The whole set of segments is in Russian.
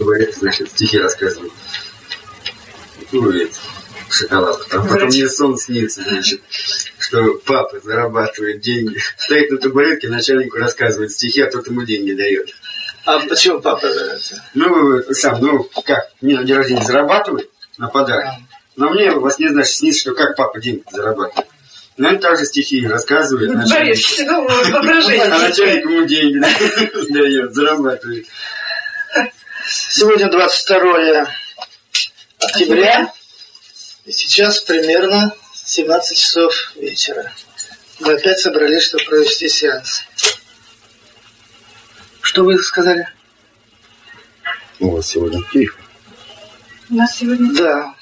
Говорит, значит, стихи рассказывает. Ну, и шоколадку. А потом мне сон снится, значит, что папа зарабатывает деньги. Стоит на табуретке, начальнику рассказывает стихи, а тот ему деньги дает. А почему папа? Ну, сам, ну, как, мне на день рождения зарабатывает на подарок. Но мне во сне, значит, снится, что как папа деньги зарабатывает. Ну, также стихи рассказывает. Борис, ну, воображение. А начальник ему деньги дает, зарабатывает. Сегодня 22 октября. И сейчас примерно 17 часов вечера. Мы опять собрались, чтобы провести сеанс. Что вы сказали? У вас сегодня тихо. У нас сегодня... Да,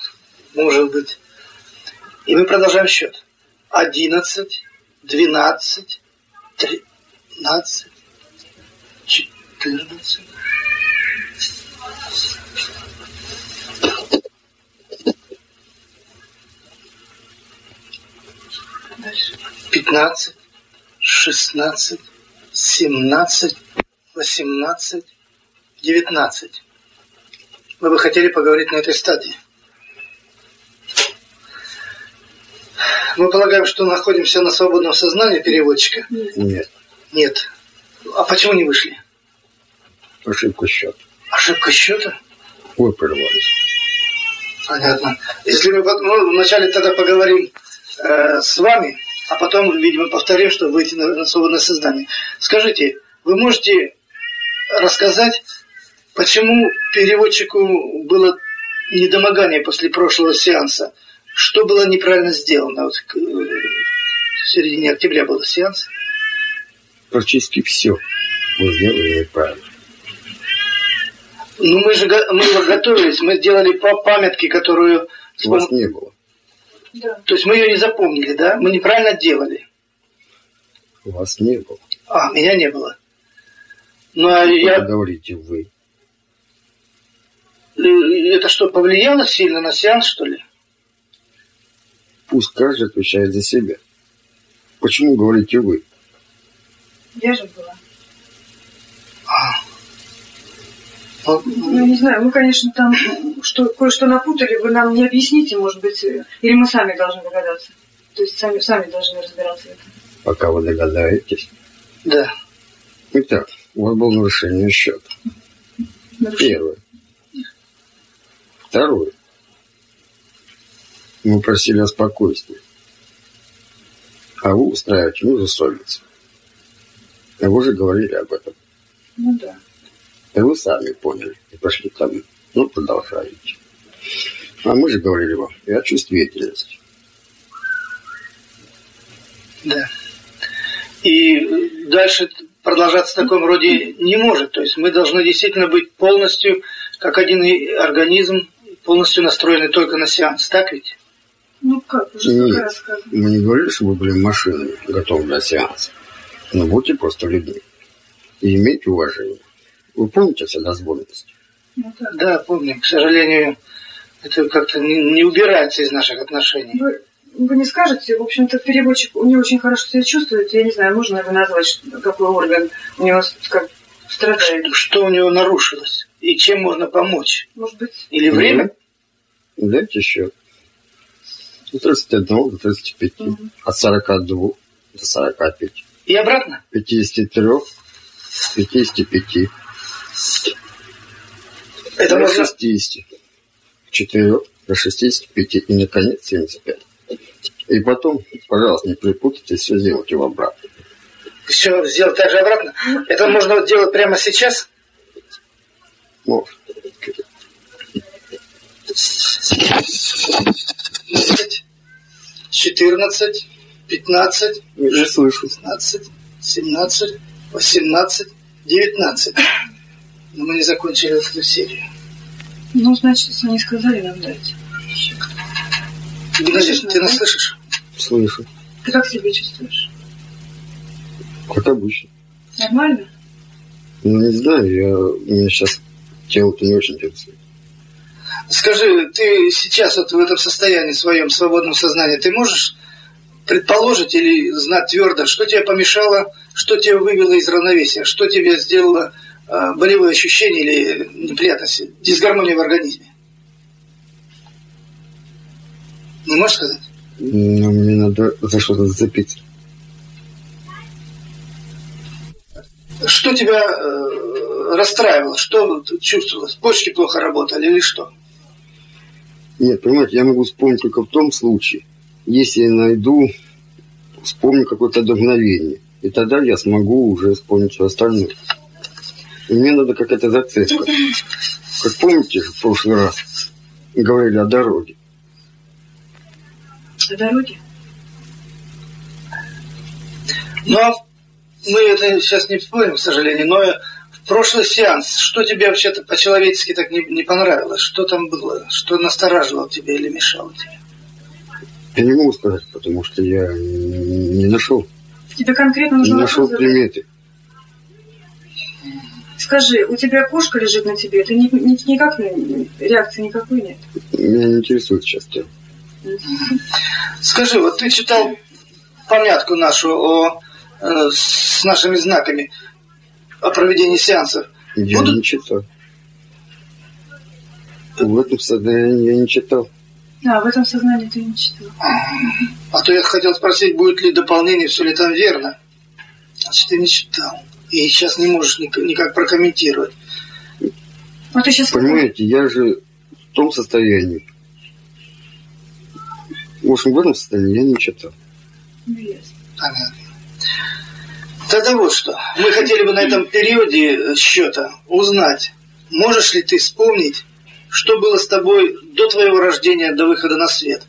может быть. И мы продолжаем счет. Одиннадцать, двенадцать, тринадцать, четырнадцать. Пятнадцать, шестнадцать, семнадцать, восемнадцать, девятнадцать. Мы бы хотели поговорить на этой стадии. Мы полагаем, что находимся на свободном сознании переводчика? Нет. Нет. А почему не вышли? Ошибка счета. Ошибка счета? Вы прервались. Понятно. Если мы ну, вначале тогда поговорим э, с вами, а потом, видимо, повторим, чтобы выйти на, свободное сознание. Скажите, вы можете рассказать, почему переводчику было недомогание после прошлого сеанса? Что было неправильно сделано? Вот, э, в середине октября был сеанс. Практически все мы сделали неправильно. Ну, мы же мы готовились, мы сделали по памятке, которую... У вас не было. Да. То есть мы ее не запомнили, да? Мы неправильно делали. У вас не было. А, меня не было. Ну, а я... говорите вы. э, Это что, повлияло сильно на сеанс, что ли? Пусть каждый отвечает за себя. Почему говорите вы? Я же была. Вот, Ну, не знаю, мы, конечно, там что, кое-что напутали, вы нам не объясните, может быть, или мы сами должны догадаться. То есть сами, сами должны разбираться в этом. Пока вы догадаетесь. Да. Итак, у вас было нарушение счета. Нарушение. Первое. Второе. Мы просили о спокойствии. А вы устраиваете междусобицу. А вы же говорили об этом. Ну да. И вы сами поняли. И пошли там. Ну, продолжаете. А мы же говорили вам и о чувствительности. Да. И дальше продолжаться в таком роде не может. То есть мы должны действительно быть полностью, как один организм, полностью настроены только на сеанс. Так ведь? Ну как, уже Нет. раз. Мы не говорили, что вы были машинами, готовы для сеанса. Но будьте просто людьми. И имейте уважение. Вы помните вседозволенность? Ну, да. Да, помним. К сожалению, это как-то не, не убирается из наших отношений. Вы, вы не скажете, в общем-то, переводчик не очень хорошо себя чувствует. Я не знаю, можно его назвать, что- какой орган у него как страдает. Что у него нарушилось? И чем можно помочь? Может быть, Или время? Дайте счет. От 31 до 35. От 42 до 45. И обратно? 53 55. Это до можно... 60. 4 до 65. И, наконец, 75. И потом, пожалуйста, не припутайте, все сделайте в обратно. Все сделать так же обратно? Это можно делать прямо сейчас? Может. 10, 14, 15, Я же слышу. 16, 17, 18, 19. Но мы не закончили эту серию. ну, значит, если не сказали нам дать. Подожди, ты нас слышишь? Слышу. Ты как себя чувствуешь? Как обычно. Нормально? Ну, не знаю, я, меня сейчас тело-то не очень интересует. Скажи, ты сейчас вот в этом состоянии своем свободном сознании, ты можешь предположить или знать твердо, что тебе помешало, что тебя вывело из равновесия, что тебе сделало болевые ощущения или неприятности, дисгармония в организме? Не можешь сказать? Ну, мне надо за что-то зацепиться. Что тебя э, расстраивало? Что чувствовалось? Почки плохо работали или что? Нет, понимаете, я могу вспомнить только в том случае, если я найду, вспомню какое-то мгновение. И тогда я смогу уже вспомнить все остальное. И мне надо какая-то зацепка. Как помните, в прошлый раз говорили о дороге. О дороге? Ну, а мы это сейчас не вспомним, к сожалению, но в прошлый сеанс, что тебе вообще-то по-человечески так не, не понравилось? Что там было? Что настораживало тебя или мешало тебе? Я не могу сказать, потому что я не нашел. Тебе конкретно нужно Не нашел приметы. Скажи, у тебя кошка лежит на тебе, ты ни, ни, никак реакции никакой нет? Меня не интересует сейчас тема. Скажи, вот ты читал помятку нашу о, э, с нашими знаками о проведении сеансов. Я Будут- не читал. В этом сознании я не читал. А, в этом сознании ты не читал. А то я хотел спросить, будет ли дополнение, все ли там верно. Значит, ты не читал. И сейчас не можешь ник- никак прокомментировать. А ты сейчас... Понимаете, я же в том состоянии. В общем, в этом состоянии я не читал. Ну. Понятно. Тогда вот что. Мы хотели бы на этом периоде счета узнать, можешь ли ты вспомнить, что было с тобой до твоего рождения, до выхода на свет.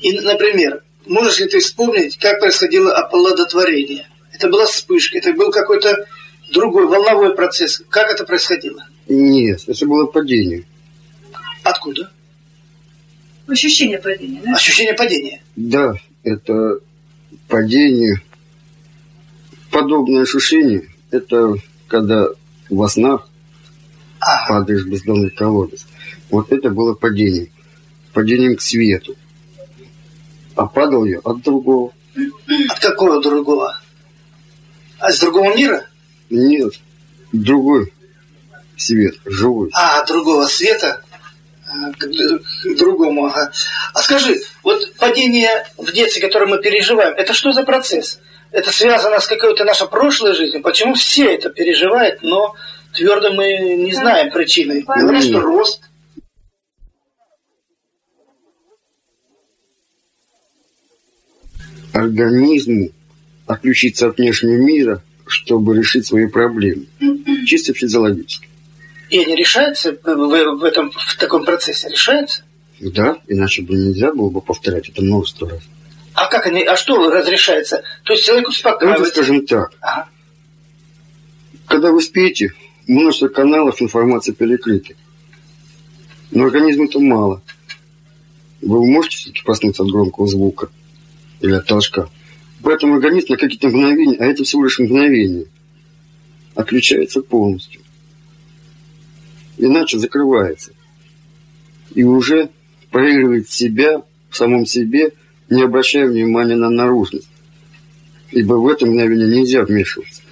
И, например, можешь ли ты вспомнить, как происходило оплодотворение? Это была вспышка, это был какой-то другой волновой процесс. Как это происходило? Нет, это было падение. Откуда? Ощущение падения, да? Ощущение падения. Да, это падение. Подобное ощущение, это когда во снах А, падаешь в бездонный колодец. Вот это было падением. Падением к свету. А падал я от другого. от какого другого? А с другого мира? Нет, другой свет, живой. А, другого света? А, К, к другому, ага. А скажи, вот падение в детстве, которое мы переживаем, это что за процесс? Это связано с какой-то нашей прошлой жизнью? Почему все это переживают, но твердо мы не знаем причины? Говорят, что рост. Организму отключиться от внешнего мира, чтобы решить свои проблемы. Чисто физиологически. И они решаются в, в- в этом, в таком процессе? Решаются? Да, иначе бы нельзя было бы повторять это множество раз. А как они, а что разрешается? То есть человек Давайте успокаивается? скажем так. Ага. Когда вы спите, множество каналов информации перекрыты. Но организму это мало. Вы можете все-таки проснуться от громкого звука или от толчка. Поэтому организм на какие-то мгновения, а это всего лишь мгновение, отключается полностью. Иначе закрывается. И уже проигрывает себя в самом себе, не обращая внимания на наружность. Ибо в это мгновение нельзя вмешиваться.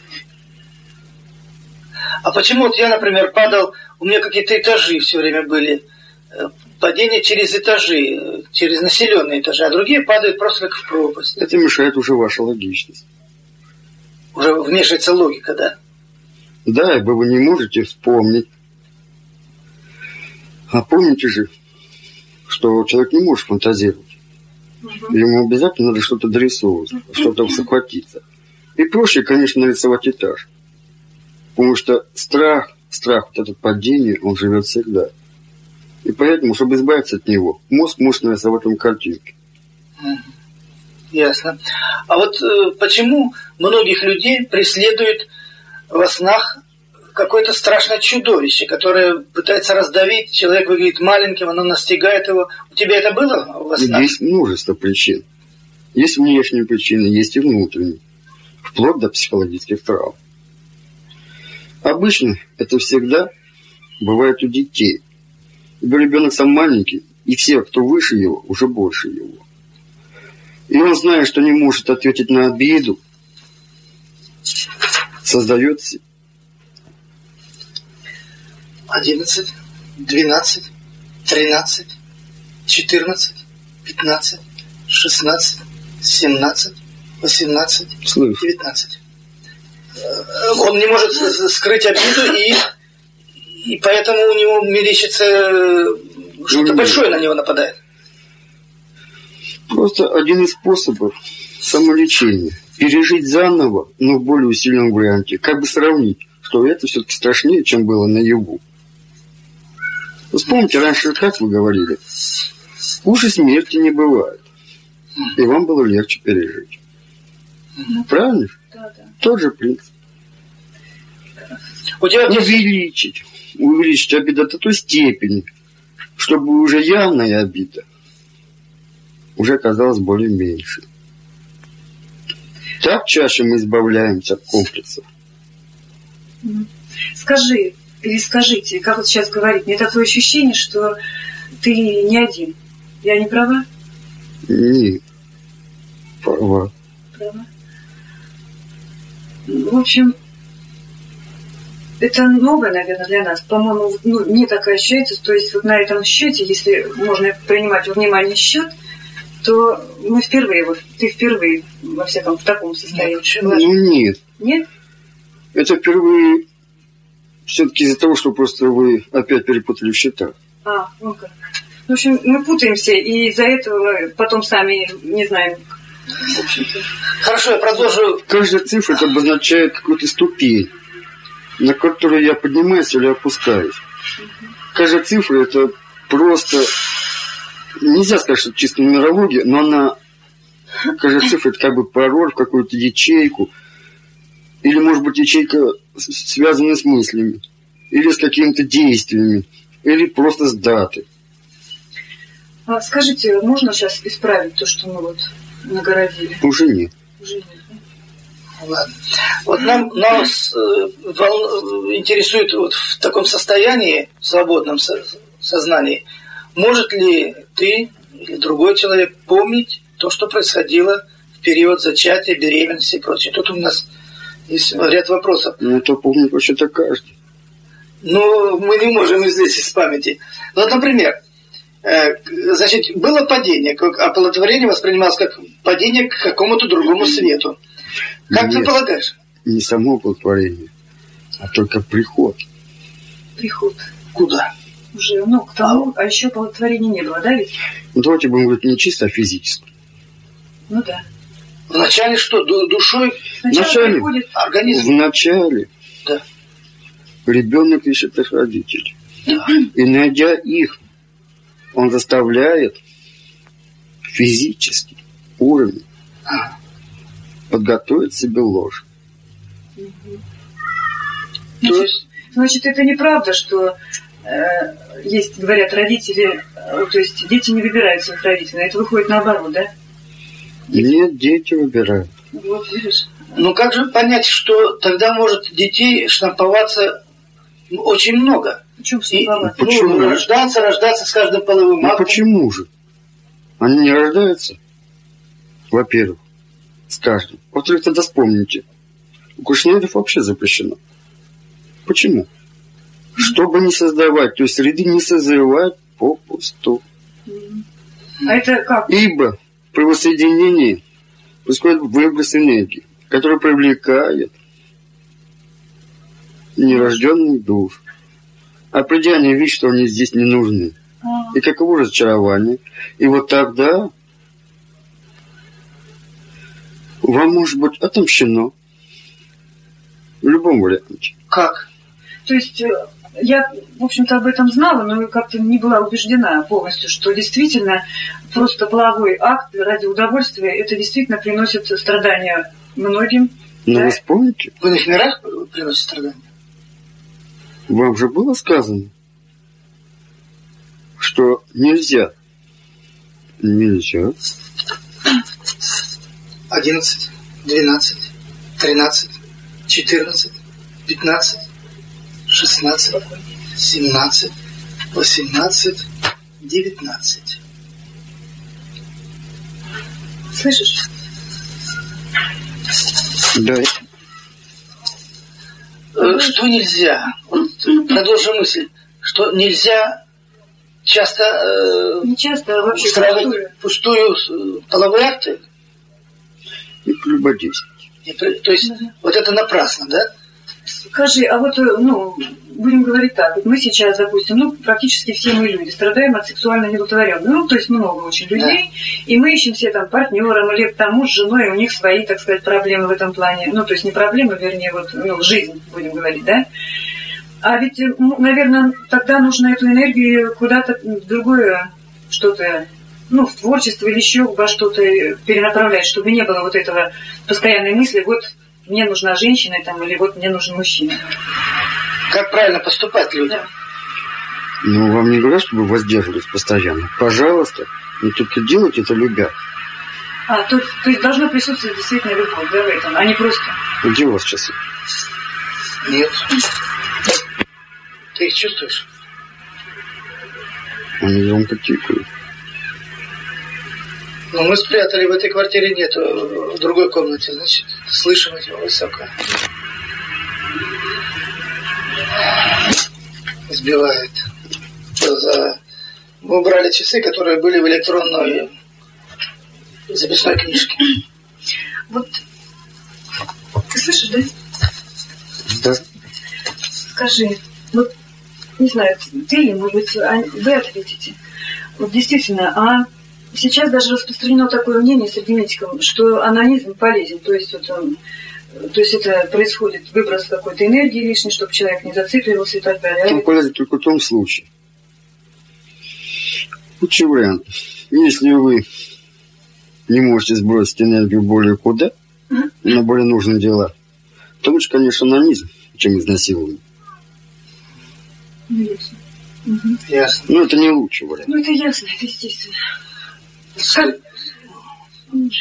А почему вот я, например, падал, у меня какие-то этажи все время были, э, падение через этажи, через населенные этажи, а другие падают просто как в пропасть. Это мешает уже ваша логичность. Уже вмешивается логика, да? Да, ибо вы не можете вспомнить. А помните же, что человек не может фантазировать. Мгм. Ему обязательно надо что-то дорисовывать, что-то захватиться. И проще, конечно, нарисовать этаж. Потому что страх, страх вот это падение, он живет всегда. И поэтому, чтобы избавиться от него, мозг может нарисовать вам картинки. Ясно. А вот э, почему многих людей преследует во снах какое-то страшное чудовище, которое пытается раздавить, человек выглядит маленьким, оно настигает его. У тебя это было во снах? Есть множество причин. Есть внешние причины, есть и внутренние. Вплоть до психологических травм. Обычно это всегда бывает у детей. Ибо ребенок сам маленький, и все, кто выше его, уже больше его. И он, зная, что не может ответить на обиду, создает се- 11, 12, 13, 14, 15, 16, 17, 18, Слышу. 19. Э, Он не может скрыть обиду, и, и поэтому у него мерещится э, что-то Ну, большое на него нападает. Просто один из способов самолечения. Пережить заново, но в более усиленном варианте. Как бы сравнить, что это все-таки страшнее, чем было наяву. Вы Вспомните, раньше как вы говорили? Хуже смерти не бывает. И вам было легче пережить. Правильно? Да, да. Тот же принцип. У тебя Увеличить. Увеличить обиду до той степени, чтобы уже явная обида уже казалась более меньшей. Так чаще мы избавляемся от комплексов. Скажи, или скажите, как вот сейчас говорить, мне такое ощущение, что ты не один. Я не права? Не. Права. Права. В общем, это новое, наверное, для нас. По-моему, ну, не такая ощущается. То есть вот на этом счете, если можно принимать во внимание счет, то мы впервые, вот ты впервые, во всяком, в таком состоянии. почему? Ну нет. Нет? Это впервые все-таки из-за того, что просто вы опять перепутали в счетах. А, ну как. В общем, мы путаемся, и из-за этого потом сами не знаем. Хорошо, я продолжу. Каждая цифра это обозначает какую-то ступень, на которую я поднимаюсь или опускаюсь. Каждая цифра это просто... Нельзя сказать, что чисто нумерология, но она... Каждая цифра это как бы пароль в какую-то ячейку. Или, может быть, ячейка с- связанная с мыслями. Или с какими-то действиями. Или просто с датой. А скажите, можно сейчас исправить то, что мы вот нагородили? Уже нет. Уже нет? Ладно. Вот нам, нас э, волну- интересует вот в таком состоянии, в свободном со- сознании, может ли ты или другой человек помнить то, что происходило в период зачатия, беременности и прочее. Тут у нас есть ряд вопросов. Но это помнит вообще-то каждый. Но мы не можем извлечь из памяти. Ну, вот, например, э, значит, было падение, как оплодотворение воспринималось как падение к какому-то другому свету. Как ты полагаешь? Не само плодотворение, а только приход. Приход. Куда? Уже, ну, к тому, а еще оплодотворения не было, да ведь? Ну, давайте будем говорить не чисто, а физически. Ну да. Вначале что, ду- душой Вначале. приходит, организм? Вначале Да. ребенок ищет их родителей. Да. И найдя их, он заставляет физически уровень А. подготовить себе ложь. То есть, значит, это неправда, что э, есть, говорят, родители, э, то есть дети не выбирают своих родителей, это выходит наоборот, да? Нет, дети выбирают. Вот, видишь? ну как же понять, что тогда может детей штамповаться ну, очень много? В чем И, ну, Почему? рождаться, рождаться с каждым половым Ну актом. почему же? Они не рождаются, во-первых, с каждым. Во-вторых, тогда вспомните. У кушнеров вообще запрещено. Почему? Чтобы не создавать, то есть ряды не созревают попусту. А это как? Ибо при воссоединении происходит выброс энергии, который привлекает нерожденных душ. А придя они видят, что они здесь не нужны. А, И каково разочарование. И вот тогда вам может быть отомщено. В любом варианте. Как? То есть э, я, в общем-то, об этом знала, но как-то не была убеждена полностью, что действительно просто половой акт ради удовольствия, это действительно приносит страдания многим. Но Да. вы вспомните, В иных мирах приносит страдания? вам же было сказано, что нельзя. Нельзя. 11, 12, 13, 14, 15, 16, 17, 18, 19. Слышишь? Да, Э, Что нельзя? Продолжим мысль. что нельзя часто э, Не часто, а вообще устраивать пустую. пустую э, половые акты. И прелюбодействовать. При- То есть Мгм. вот это напрасно, да? Скажи, а вот, э, ну, будем говорить так, вот мы сейчас, допустим, ну, практически все мы люди страдаем от сексуальной неудовлетворенности, ну, то есть много очень людей, и мы ищем себе там партнером или к тому с женой, у них свои, так сказать, проблемы в этом плане, ну, то есть не проблемы, вернее, вот, ну, жизнь, будем говорить, да? А ведь, ну, наверное, тогда нужно эту энергию куда-то в другое что-то, ну, в творчество или еще во что-то перенаправлять, чтобы не было вот этого постоянной мысли, вот мне нужна женщина там, или вот мне нужен мужчина. Как правильно поступать людям? Да. Ну, вам не говорят, чтобы воздерживались постоянно. Пожалуйста. Но только делайте это любя. А, то, то есть должно присутствовать действительно любовь, да, в этом, а не просто... Где у вас часы? Нет. Ты их чувствуешь? Они громко тикают. Но мы спрятали в этой квартире нету, в другой комнате, значит, слышим его высоко. Сбивает. Что за... Мы убрали часы, которые были в электронной записной книжке. Вот, ты слышишь, да? Да. Скажи, вот, не знаю, ты или, может быть, вы ответите. Вот действительно, а сейчас даже распространено такое мнение среди медиков, что анонизм полезен, то есть вот он, то есть это происходит выброс какой-то энергии лишней, чтобы человек не зацикливался и так далее. Он полезен только в том случае. Лучший вариант. Если вы не можете сбросить энергию более куда, Мгм. на более нужные дела, то лучше, конечно, анонизм, чем изнасилование. Ну, ясно. Ясно. Но это не лучший вариант. Ну, это ясно, это естественно.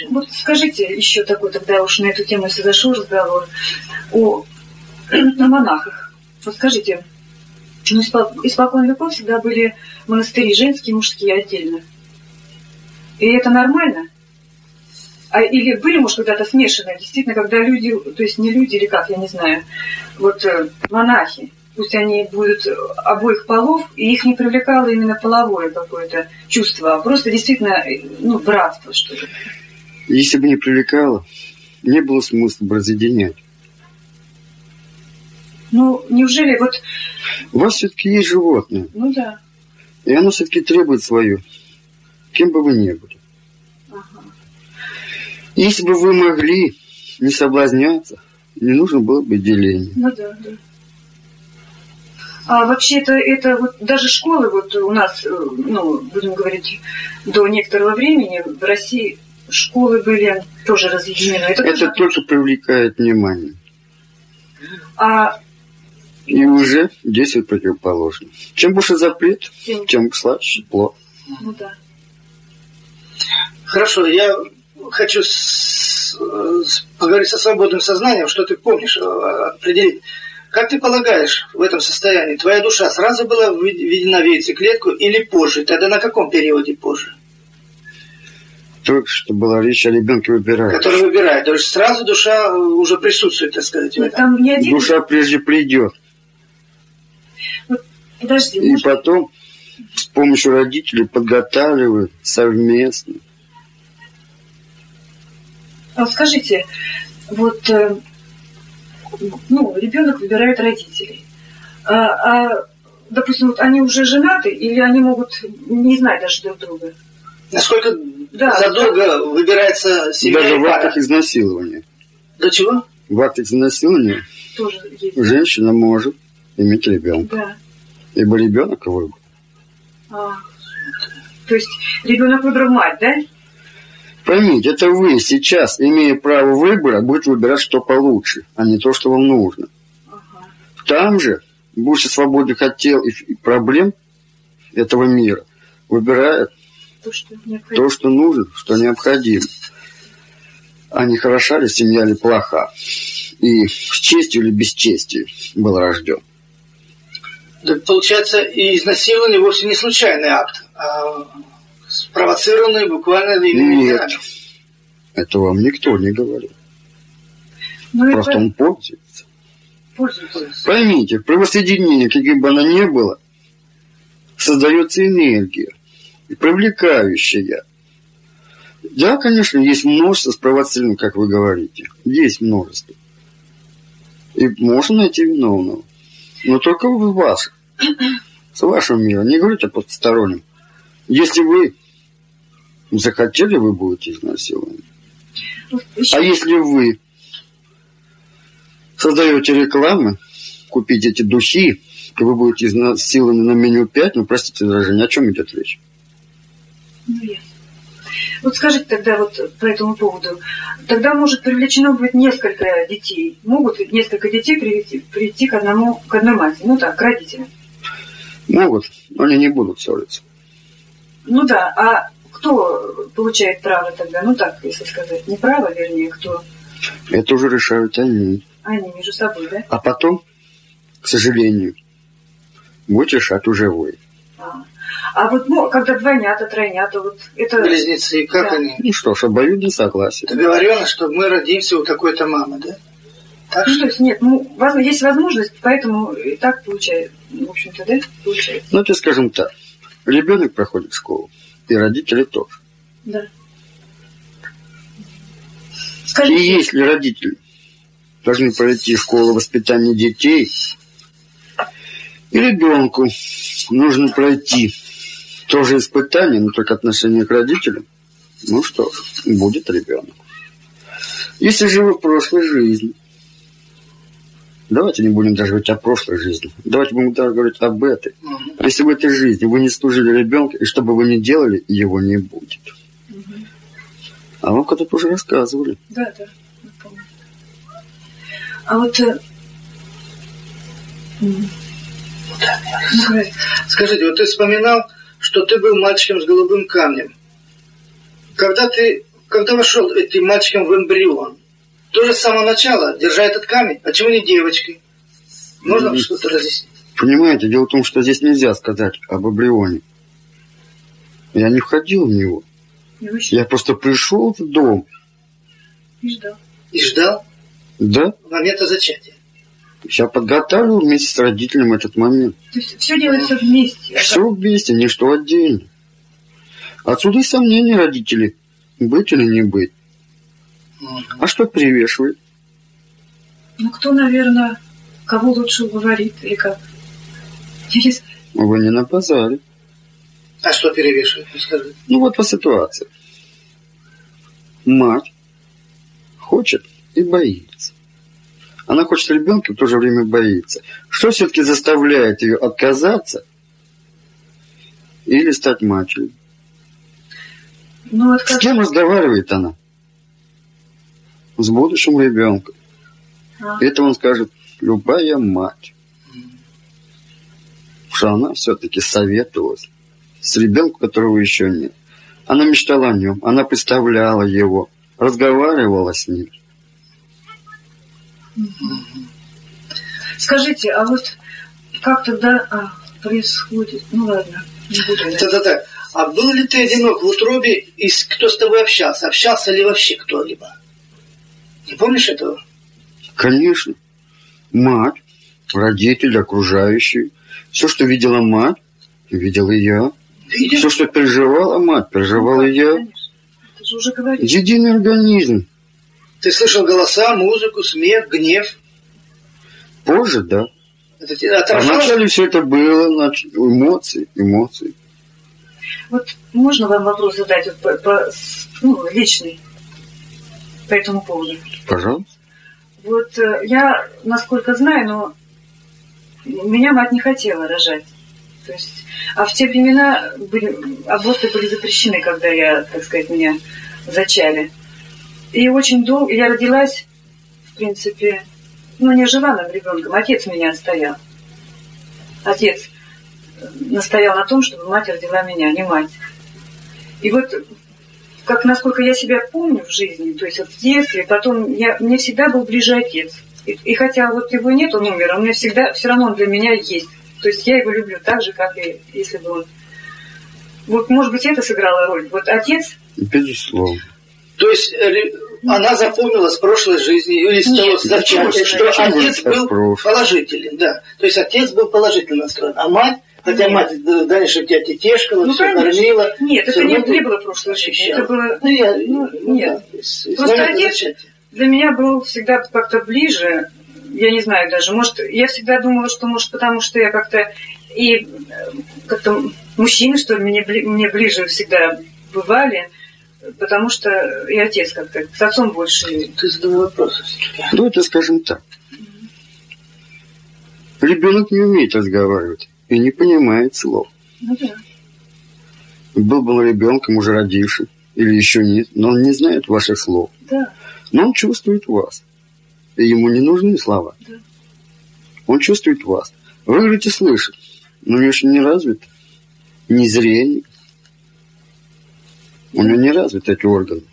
Вот скажите еще такой, тогда уж на эту тему, если зашел разговор, о, о монахах. Вот скажите, ну, испо- испокон веков всегда были монастыри женские мужские отдельно. И это нормально? А, или были, может, когда-то смешаны, действительно, когда люди, то есть не люди или как, я не знаю, вот э, монахи, пусть они будут обоих полов, и их не привлекало именно половое какое-то чувство, а просто действительно, ну, братство, что ли. Если бы не привлекало, не было смысла бы разъединять. Ну, неужели вот, У вас все-таки есть животное, ну да, и оно все-таки требует свое, кем бы вы ни были. ага. Если бы вы могли не соблазняться, не нужно было бы деления. Ну да, да. А вообще это, это вот даже школы вот у нас, э, ну, будем говорить, до некоторого времени в России школы были тоже разъединены. Это, Это тоже- только привлекает внимание. А И уже действует противоположно. Чем больше запрет, тем- тем слаще плод. ну да. Хорошо, я хочу с- э, с- поговорить со свободным сознанием, что ты помнишь, э, определить. Как ты полагаешь, в этом состоянии твоя душа сразу была введ- введена в яйцеклетку или позже? Тогда на каком периоде позже? Только что была речь о ребенке выбирает. Который выбирает. То есть сразу душа э, уже присутствует, так сказать, в Ну, этом. Там не один... Душа прежде придет. Подожди, И может, потом с помощью родителей подготавливают совместно. а вот скажите, вот, э, ну, ребенок выбирает родителей. А, а, допустим, вот они уже женаты или они могут не знать даже друг друга? Насколько Да. задолго выбирается Даже семейная в актах изнасилования. До чего? В актах изнасилования Тоже есть. женщина может иметь ребенка. Да. Ибо ребенок выбор. А. То есть ребенок выбрал мать, да? Поймите, это вы сейчас, имея право выбора, будете выбирать, что получше, а не то, что вам нужно. Ага. Там же больше свободных хотел и проблем этого мира выбирает То, что необходимо. то, что нужно, что необходимо. А не хороша ли семья или плоха. И с честью или без чести был рожден. Так получается, и изнасилование вовсе не случайный акт, а спровоцированный буквально иными Нет. Это вам никто не говорил. Ну, Просто это он пользуется. пользуется. Поймите, при воссоединении, каким бы оно ни было, создается энергия, привлекающая. Да, конечно, есть множество спровоцированных, как вы говорите. Есть множество. И можно найти виновного. Но только в вас. С вашего мира. Не говорите о постороннем. Если вы захотели, вы будете изнасилованы. А если вы создаете рекламы, купить эти духи, и вы будете изнасилованы на меню 5, ну, простите выражение, о чем идет речь? Ну, ясно. Вот скажите тогда вот по этому поводу. Тогда может привлечено быть несколько детей. Могут несколько детей прийти, прийти к одному, к одной матери. Ну так, к родителям. Могут, но они не будут ссориться. Ну да, а кто получает право тогда? Ну так, если сказать, не право, вернее, кто? Это уже решают они. Они между собой, да? А потом, к сожалению, будет решать уже вы. А, а вот, ну, когда двойнята, тройнята, вот это... Близнецы, как Да. они? Ну что ж, обоюдно согласие. Договорено, что мы родимся у такой-то мамы, да? Так Ну, что то есть нет, ну, воз- есть возможность, поэтому и так получается, в общем-то, да, получается. Ну, это скажем так. Ребенок проходит школу, и родители тоже. Да. И Скажите, если родители должны пройти школу воспитания детей, и ребенку нужно пройти тоже испытание, но только отношение к родителям, ну что ж, будет ребенок. Если же вы в прошлой жизни, давайте не будем даже говорить о прошлой жизни, давайте будем даже говорить об этой. А Если в этой жизни вы не служили ребенку, и что бы вы ни делали, его не будет. А вам когда-то уже рассказывали. да, да. А вот... э, ну. Скажите, вот ты вспоминал, что ты был мальчиком с голубым камнем. Когда ты, когда вошел этим мальчиком в эмбрион, тоже с самого начала, держа этот камень, почему не девочкой? Можно Мгм. что-то разъяснить? Понимаете, дело в том, что здесь нельзя сказать об эмбрионе. Я не входил в него. И еще Я просто пришел в дом. не ждал. И ждал Да, момента зачатия. я подготавливал вместе с родителями этот момент. То есть все делается вместе. а Все вместе, ничто отдельно. Отсюда и сомнения родителей, быть или не быть. А что привешивает? как- Ну, кто, наверное, кого лучше уговорит или как? Я не знаю. Вы не на базаре. А что перевешивает? Скажи. Ну вот по ситуации. Мать хочет и боится. Она хочет ребенка, в то же время боится. Что все-таки заставляет ее отказаться или стать матерью? Ну, вот С кем разговаривает она? С будущим ребенком. Это он скажет любая мать. Что она все-таки советовалась с ребенком, которого еще нет. Она мечтала о нем, она представляла его, разговаривала с ним. Скажите, а вот как тогда а, происходит? Ну ладно, не буду. я. Да-да-да. А был ли ты одинок в утробе, и кто с тобой общался? Общался ли вообще кто-либо? Не помнишь этого? Конечно, мать, родители, окружающие. Все, что видела мать, видел и я. Видишь? Все, что переживала мать, переживал и я. Это же уже говоришь. Единый организм. Ты слышал голоса, музыку, смех, гнев. Позже, да. Это А отражалось? вначале все это было, значит, эмоции, эмоции. Вот можно вам вопрос задать вот по, по- ну, личный по этому поводу? Пожалуйста. Вот э, я, насколько знаю, но меня мать не хотела рожать. То есть, а в те времена были, аборты были запрещены, когда я, так сказать, меня зачали. И очень долго я родилась, в принципе, ну, не желанным ребенком. Отец меня отстоял. Отец э, настоял на том, чтобы мать родила меня, а не мать. И вот как насколько я себя помню в жизни, то есть вот в детстве, потом я, мне всегда был ближе отец. И, и хотя вот его нет, он умер, он мне всегда, все равно он для меня есть. То есть я его люблю так же, как и если бы он... Вот, может быть, это сыграло роль. Вот отец... Безусловно. То есть э, она запомнила с прошлой жизни или с Нет, того, зачем что зачем отец был положителен, да. То есть отец был положительно настроен, а мать Хотя Нет. мать да, дальше тебя тетешкала, Ну, все конечно. кормила. Нет, это всё не, не было прошлой жизни. ощущала. Это было Ну, я, Ну, ну, нет. да, Просто отец- для меня был всегда как-то ближе. Я не знаю даже. Может, я всегда думала, что может потому, что я как-то и э, как-то мужчины, что ли, мне, мне ближе всегда бывали, потому что и отец как-то с отцом больше. Ты задал вопросы все-таки. Давайте скажем так. Ребенок не умеет разговаривать и не понимает слов. Ну да. Был бы он ребенком, уже родившим, или еще нет, но он не знает ваших слов. Да. Но он чувствует вас. И ему не нужны слова. Да. Он чувствует вас. Вы говорите, слышит, но у него еще не развит ни зрение. У него не развиты эти органы.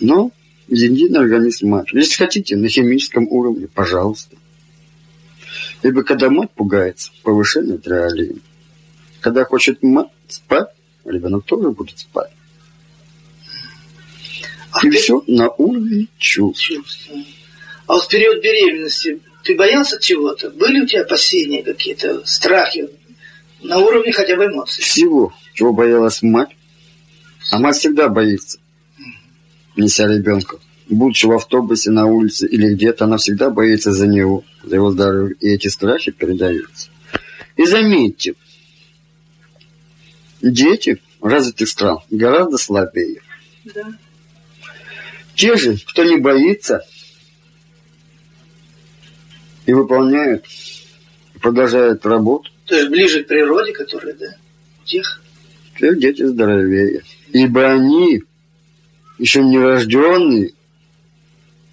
Но единый организм матери. Если хотите, на химическом уровне, пожалуйста. Ибо когда мать пугается, повышение адреналина. Когда хочет мать спать, ребенок тоже будет спать. А И пе- все на уровне чувств. чувства. А вот в период беременности ты боялся чего-то? Были у тебя опасения какие-то, страхи на уровне хотя бы эмоций? Всего, чего боялась мать. А мать всегда боится, неся ребенка. Будучи в автобусе, на улице или где-то, она всегда боится за него, за его здоровье. И эти страхи передаются. И заметьте, дети развитых стран гораздо слабее. Да. Те же, кто не боится и выполняют, и продолжают работу, То есть ближе к природе, которые, да, у тех. тех дети здоровее. Ибо они еще не рожденные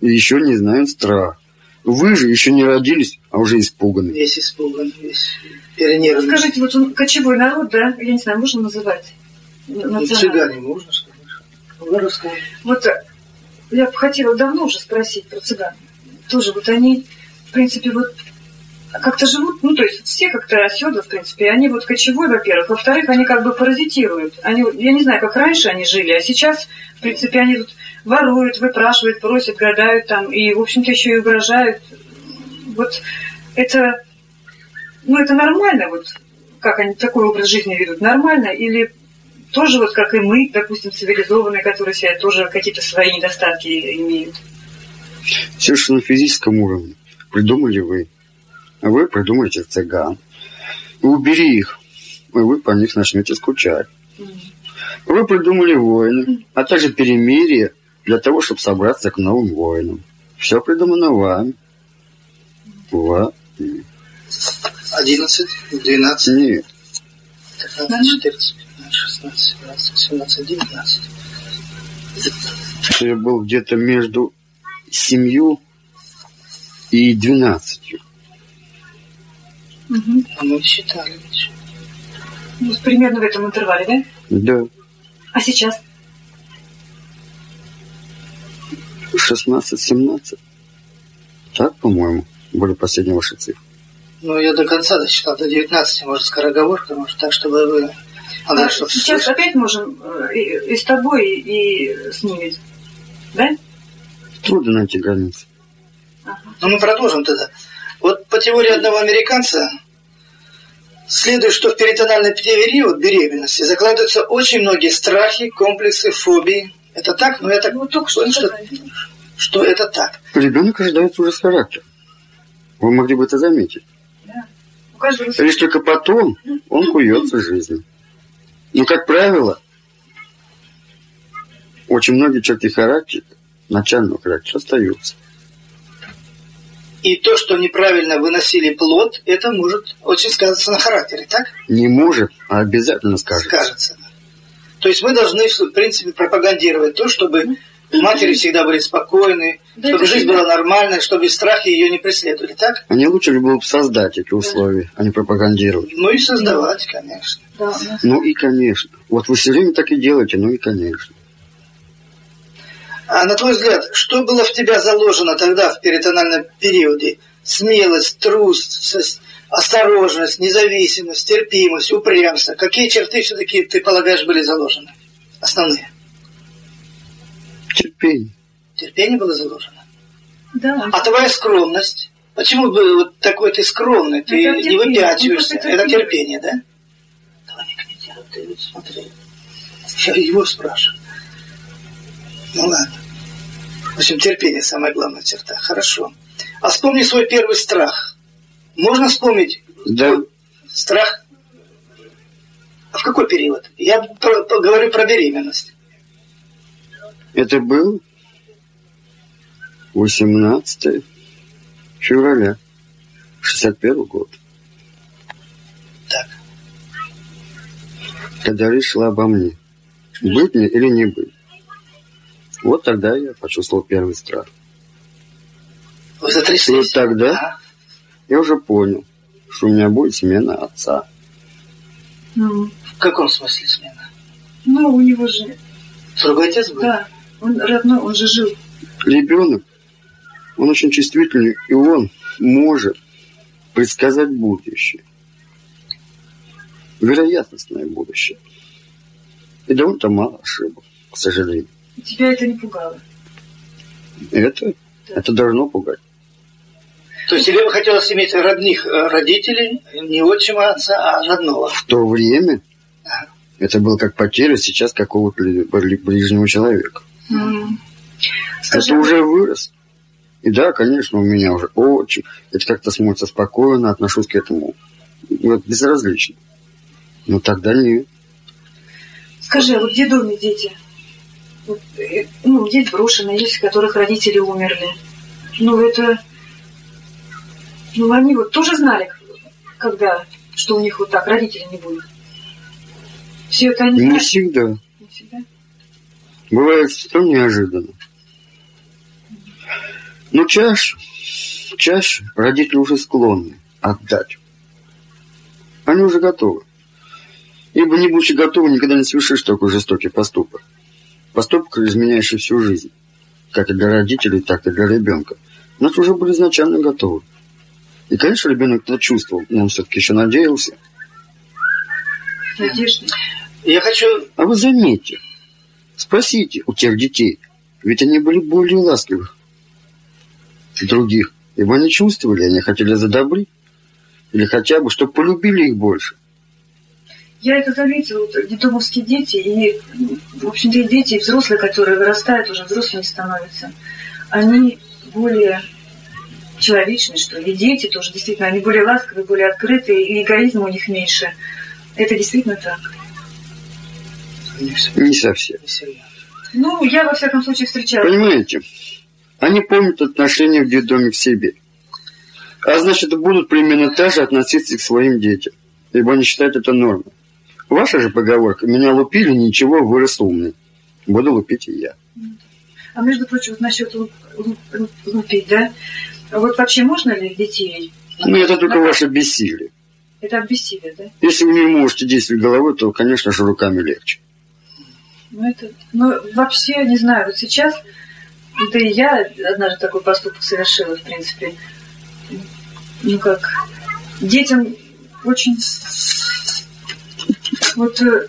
и еще не знают страх. Вы же еще не родились, а уже испуганы. Весь испуган, весь перенервный. Скажите, вот он кочевой народ, да? Я не знаю, можно называть? Ну, цыгане можно. Ну, расскажи. Вот э, я бы хотела давно уже спросить про цыган. Тоже вот они, в принципе, вот как-то живут, ну, то есть все как-то оседлы, в принципе, они вот кочевой, во-первых, во-вторых, они как бы паразитируют. Они, я не знаю, как раньше они жили, а сейчас, в принципе, они тут воруют, выпрашивают, просят, гадают там, и, в общем-то, еще и угрожают. Вот это, ну, это нормально, вот, как они такой образ жизни ведут, нормально, или тоже вот как и мы, допустим, цивилизованные, которые себя тоже какие-то свои недостатки имеют. Все, что на физическом уровне, придумали вы. А вы придумаете цыган. Убери их, и вы по них начнете скучать. Вы придумали войны, а также перемирие для того, чтобы собраться к новым войнам. Все придумано вами. Вами. 11, 12, Нет. 13, 14, 15, 16, 17, 17, 19. Я был где-то между семью и двенадцатью. Мгм. А мы считали. Ну, примерно в этом интервале, да? Да, А сейчас? 16-17. Так, по-моему, были последние ваши цифры. Ну, я до конца досчитал, до 19, может, скороговорка, может, так, чтобы вы... Она, А чтобы сейчас слышать. опять можем э, и, и с тобой, и, с ними. Да? Трудно найти границы. Ну, мы продолжим тогда. Вот по теории одного американца следует, что в перитональный период беременности закладываются очень многие страхи, комплексы, фобии. Это так? Ну, я так Ну, только что, что, что это так. Ребенок рождается уже с характером. Вы могли бы это заметить. И лишь только потом он куется жизнью. Но, как правило, очень многие черты характера, начального характера, остаются. И то, что неправильно выносили плод, это может очень сказаться на характере, так? Не может, а обязательно скажет. Скажется. То есть мы должны, в принципе, пропагандировать то, чтобы матери всегда были спокойны, Да, чтобы жизнь всегда. была нормальной, чтобы страхи ее не преследовали, так? А не лучше ли было бы создать эти условия, а не пропагандировать? Ну и создавать, конечно. Да, Ну и конечно. Вот вы все время так и делаете, ну и конечно. А на твой взгляд, что было в тебя заложено тогда в перитональном периоде? Смелость, трусость, осторожность, независимость, терпимость, упрямство. Какие черты все-таки, ты полагаешь, были заложены? Основные. Терпение. Терпение было заложено. да, А твоя скромность? Почему бы вот такой ты скромный? Ты Это не терпение. выпячиваешься. Ну, просто Это терпение. да? Я, ты ведь смотри. Я его спрашиваю. Ну ладно. В общем, терпение самая главная черта. Хорошо. А вспомни свой первый страх. Можно вспомнить Да. страх? А в какой период? Я про- про- говорю про беременность. Это был 18 февраля 61 год. Так. Когда речь шла обо мне. Быть мне или не быть. Вот тогда я почувствовал первый страх. Вы затряслись. Вот тогда А? я уже понял, что у меня будет смена отца. Ну, В каком смысле смена? ну, у него же, Другой отец был? да, он родной, он же жил. Ребенок, он очень чувствительный, и он может предсказать будущее. Вероятностное будущее. И довольно мало ошибок, к сожалению. Тебя это не пугало. Это, это должно пугать. То есть тебе бы хотелось иметь родных э, родителей, не отчима отца, а родного. В то время Ага. это было как потеря сейчас какого-то ли- ли- ближнего человека. М. Скажи, это уже вырос. И да, конечно, у меня уже очень... Это как-то смотрится спокойно, отношусь к этому вот, безразлично. Но тогда нет. скажи, а вот где доме дети? Э, ну, дети брошенные, есть, у которых родители умерли. Ну, это... Ну, они вот тоже знали, когда, что у них вот так родителей не будет. Все это они Не всегда. Не всегда. Бывает что неожиданно. Но чаще, чаще родители уже склонны отдать. Они уже готовы. Ибо не будучи готовы, никогда не совершишь такой жестокий поступок. Поступок, изменяющий всю жизнь. Как и для родителей, так и для ребенка. Значит, уже были изначально готовы. И, конечно, ребенок это чувствовал, но он все-таки еще надеялся. Надежда. Я хочу... А вы заметьте, спросите у тех детей, ведь они были более ласковы других, ибо они чувствовали, они хотели задобрить, или хотя бы, чтобы полюбили их больше. Я это заметила, вот, детдомовские дети, и, в общем-то, и дети, и взрослые, которые вырастают, уже взрослыми становятся, они более человечные, что ли. И дети тоже, действительно, они более ласковые, более открытые, и эгоизма у них меньше. Это действительно так. Не все, Не совсем. не серьезно. Ну, я, во всяком случае, встречала. Понимаете, они помнят отношение в детдоме к себе. А значит, будут примерно так же относиться и к своим детям, ибо они считают это нормой. Ваша же поговорка «меня лупили, ничего, вырос умный». Буду лупить и я. А между прочим, вот насчет луп- луп- луп- лупить, да? Вот вообще можно ли детей? Ну, это только наказывать? ваше бессилие. Это от бессилия, да? Если вы не можете действовать головой, то, конечно же, руками легче. Ну, это, ну, вообще, не знаю, вот сейчас, да и я однажды такой поступок совершила, в принципе. Ну, как, детям очень, вот, э,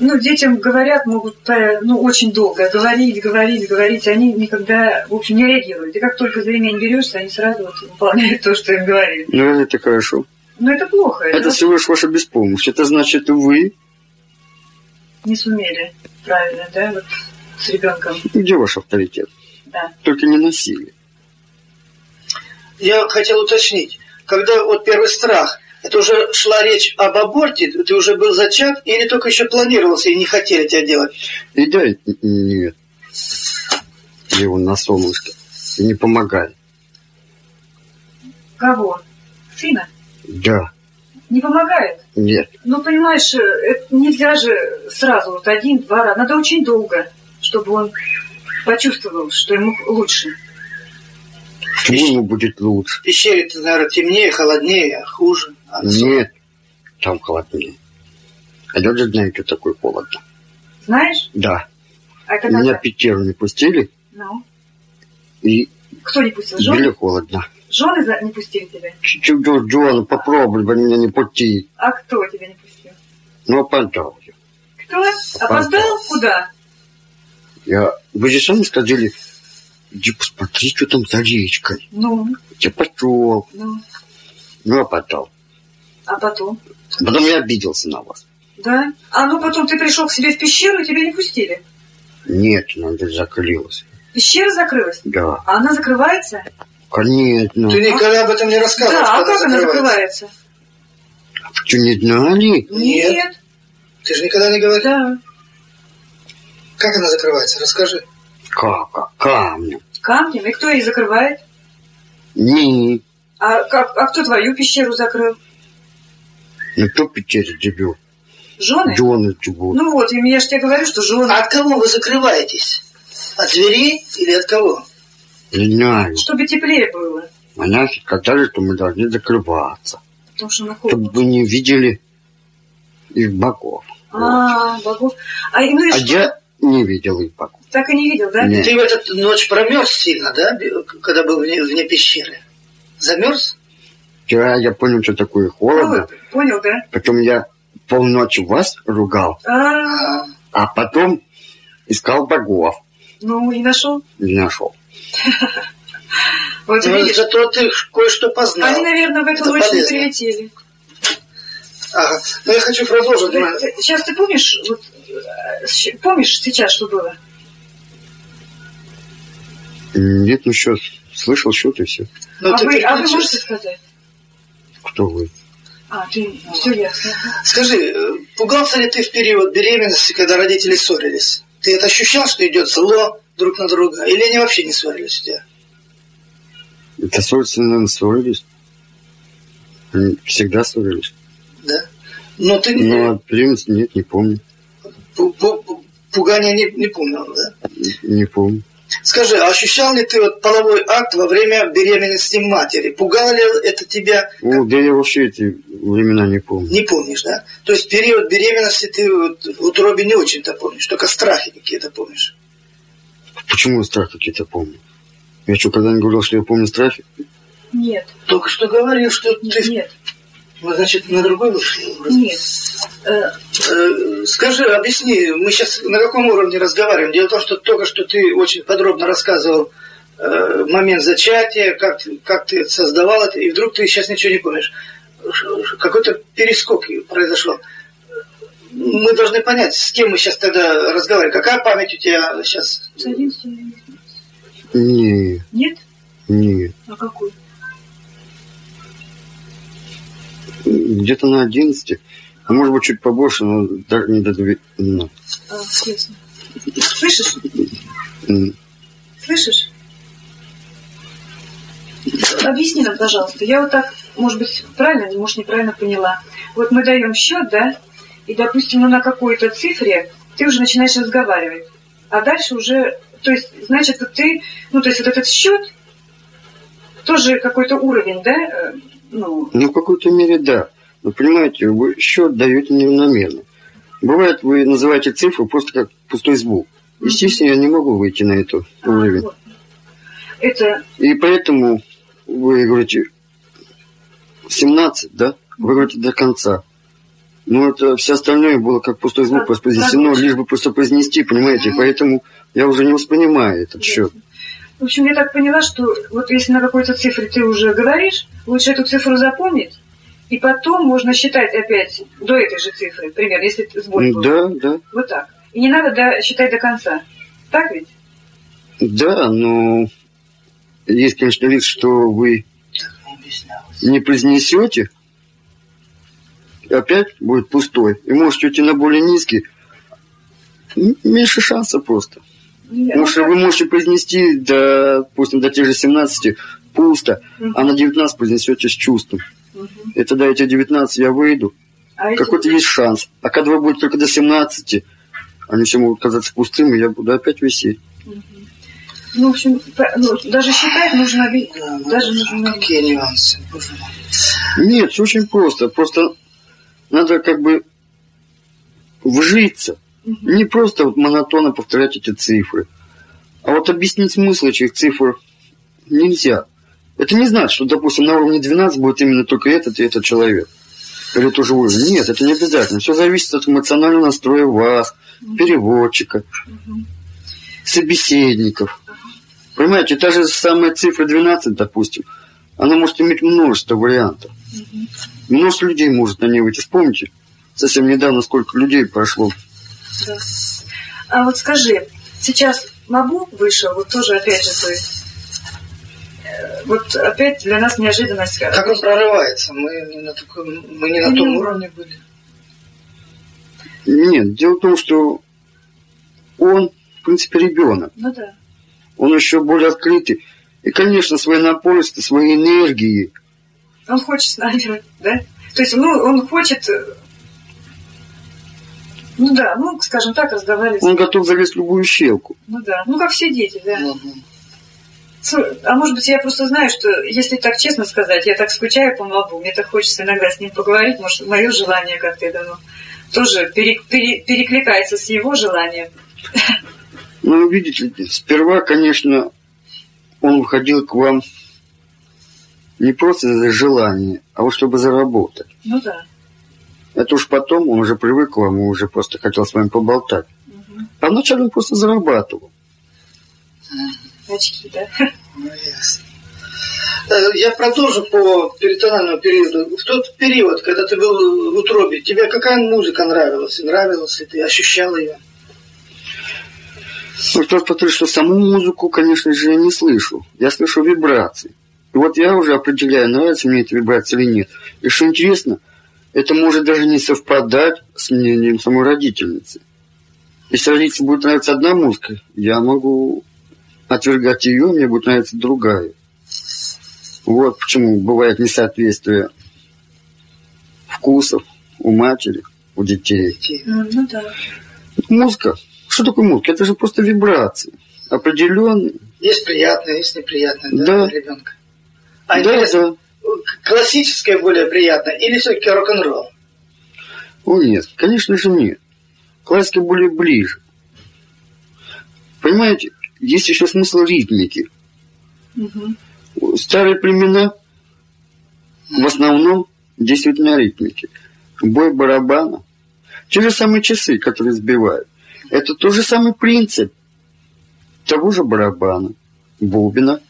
ну, детям говорят, могут, э, ну, очень долго говорить, говорить, говорить, они никогда, в общем, не реагируют. И как только за ремень берешься, они сразу вот выполняют то, что им говорили. Ну, это хорошо. Но это плохо, Это это всего лишь ваша беспомощность. Это значит, вы... не сумели правильно, да, вот с ребенком, Где ваш авторитет? да. Только не насилие. Я хотел уточнить. Когда вот первый страх, это уже шла речь об аборте, ты уже был зачат или только еще планировался и не хотели тебя делать? И дай нет. Его на солнышко. И не помогай. Кого? Сына? Да. Не помогает? Нет. Ну, понимаешь, э, это нельзя же сразу, вот один-два раза. Надо очень долго, чтобы он почувствовал, что ему лучше. Почему ему будет лучше? В пещере, наверное, темнее, холоднее, хуже. А на Нет. Там холоднее. А я же знаю, что такое холодно. Знаешь? Да. А это Меня когда? пятеру не пустили, Ну, и кто не пустил? Жены? холодно. Жены не пустили тебя? Чуть-чуть, Джон, попробуй бы меня не пустить. А кто тебя не пустил? Ну, опоздал я. Кто? Опоздал? Куда? Я... Вы же сами сказали, иди посмотри, что там за речкой. Ну, Я пошел. ну, Ну, опоздал. А потом? Потом я обиделся на вас. Да? А ну потом ты пришел к себе в пещеру, и тебя не пустили. Нет, надо закрылась. Пещера закрылась? Да, А она закрывается? конечно. Ты никогда об этом не рассказывал. да, а как она закрывается. закрывается? Что, не знали? Нет. Ты же никогда не говорил. Да. Как она закрывается? Расскажи. Как? а Камнем. Камнем. И кто ее закрывает? Не. А, как, а кто твою пещеру закрыл? Ну, кто пещере живет? Жены? Жены живут. Ну вот, и я же тебе говорю, что жены. А от кого вы закрываетесь? От зверей или от кого? Не знаю. Чтобы теплее было. Монахи сказали, что мы должны закрываться. Потому что на Чтобы вы не видели их богов. А, богов. А, ну и А что? я не видел их богов. Так и не видел, да? Нет. Ты в эту ночь промерз сильно, да? Когда был вне, вне пещеры. Замерз? Вчера я понял, что такое холодно. Вот, понял, да? Потом я полночи вас ругал, А, А, потом искал богов. ну и нашел. Не нашел. Вот ну, видишь, зато ты кое-что познал. они, наверное, в эту Это ночь не прилетели. Ага. Но я хочу продолжить. Сейчас ты помнишь, вот, помнишь сейчас, что было? Нет, ну что, слышал что-то и все. Ну, а, ты вы, а вы можете сказать? Кто вы? А, ты, все ясно. Скажи, э, пугался ли ты в период беременности, когда родители ссорились? Ты это ощущал, что идет зло друг на друга? Или они вообще не ссорились у тебя? Это ссориться, наверное, ссорились. Они всегда ссорились. Да? Но ты Но от беременности нет, не помню. пу- пу- пу- пугания не, не помнил, да? Не помню. Скажи, а ощущал ли ты вот половой акт во время беременности матери? Пугало ли это тебя? О, да я вообще эти времена не помню. Не помнишь, да? То есть период беременности ты вот в утробе не очень-то помнишь, только страхи какие-то помнишь. Почему я страх какие-то помню? Я что, когда-нибудь говорил, что я помню страхи? Нет, Только что говорил, что нет, ты, нет, ну, значит, на другой вышли. нет. Э, Э, Скажи, объясни, мы сейчас на каком уровне разговариваем? Дело в том, что только что ты очень подробно рассказывал э, момент зачатия, как, ты- как ты создавал это, и вдруг ты сейчас ничего не помнишь. Какой-то перескок произошел. Мы должны понять, с кем мы сейчас тогда разговариваем. Какая память у тебя сейчас? с одиннадцати Не, Нет? не. А какой? Где-то на 11. А может быть, чуть побольше, но даже не до две- ну, А, ясно. Слышишь? Слышишь? Объясни нам, пожалуйста. Я вот так, может быть, правильно, может, неправильно поняла. Вот мы даем счет, да, и, допустим, ну, на какой-то цифре ты уже начинаешь разговаривать. А дальше уже, то есть, значит, ты, ну, то есть, вот этот счет тоже какой-то уровень, да, ну, Ну, в какой-то мере, да. Но, понимаете, вы счет даете неравномерно. Бывает, вы называете цифру просто как пустой звук. Естественно, я не могу выйти на этот а, уровень. вот. это, И поэтому вы говорите 17, да? Вы говорите до конца. Ну, это все остальное было как пустой звук воспроизведено, рабочий. лишь бы просто произнести, понимаете? Поэтому я уже не воспринимаю этот счет. В общем, я так поняла, что вот если на какой-то цифре ты уже говоришь, лучше эту цифру запомнить, и потом можно считать опять до этой же цифры, примерно, если сбой был. Да, да. Вот так. И не надо до- считать до конца. Так ведь? Да, но есть, конечно, риск, что вы не произнесете, опять будет пустой. И можете уйти на более низкий. Меньше шансов просто. Потому что вы можете произнести, до, допустим, до тех же 17 пусто, Мгм. а на 19 произнесете с чувством. Мгм. И тогда эти 19 я выйду, А эти- какой-то есть шанс. А когда вы будете только до 17, они все могут казаться пустыми, я буду опять висеть. Ну, в общем, ну, даже считать нужно... Да, ну, даже нужно... Какие нюансы? Нет, все очень просто. Просто надо как бы вжиться. Мгм. Не просто вот монотонно повторять эти цифры. А вот объяснить смысл этих цифр нельзя. Это не значит, что, допустим, на уровне 12 будет именно только этот и этот человек. Или тоже уровень. Нет, это не обязательно. Все зависит от эмоционального настроя вас, переводчика, собеседников. Понимаете, та же самая цифра 12, допустим, она может иметь множество вариантов. Множество людей может на ней выйти. Вспомните, совсем недавно сколько людей прошло. А вот скажи, сейчас Мабу вышел, вот тоже опять же, то есть, э, вот опять для нас неожиданность. Как он прорывается? Мы не на, таком, мы не на том уровне были. Нет, дело в том, что он, в принципе, ребенок. Ну да. Он еще более открытый. И, конечно, свои напористы, свои энергии. Он хочет с нами, да? То есть, ну, он хочет... Ну да, ну, скажем так, разговаривать. Он готов залезть в любую щелку. Ну да, ну как все дети, да. Слу- А может быть, я просто знаю, что, если так честно сказать, я так скучаю по Мабу, мне так хочется иногда с ним поговорить, может, мое желание как-то это, ну, тоже пере- пере- перекликается с его желанием. Ну, видите ли, сперва, конечно, он выходил к вам не просто из желания, а вот чтобы заработать. Ну да. Это уж потом он уже привык к вам, и уже просто хотел с вами поболтать. Мгм. А вначале он просто зарабатывал. Очки, да. Ну, ясно. Э, Я продолжу по перитональному периоду. В тот период, когда ты был в утробе, тебе какая музыка нравилась? Нравилась ли ты? Ощущал ее? Ну, что ж, потому что саму музыку, конечно же, я не слышу. Я слышу вибрации. И вот я уже определяю, нравится мне эта вибрация или нет. И что интересно, это может даже не совпадать с мнением самой родительницы. Если родителям будет нравиться одна музыка, я могу отвергать ее, мне будет нравиться другая. Вот почему бывает несоответствие вкусов у матери, у детей. М, Ну да. Музыка. Что такое музыка? Это же просто вибрации. Определенные. Есть приятное, есть неприятное да, Да. для ребенка. А да, интересно, да. Классическое более приятное или все-таки рок-н-ролл? О, нет, конечно же нет. Классика более ближе. Понимаете, есть еще смысл ритмики. Мгм. Старые племена в основном действуют на ритмике. Бой барабана. Те же самые часы, которые сбивают. Это тот же самый принцип того же барабана, бубена,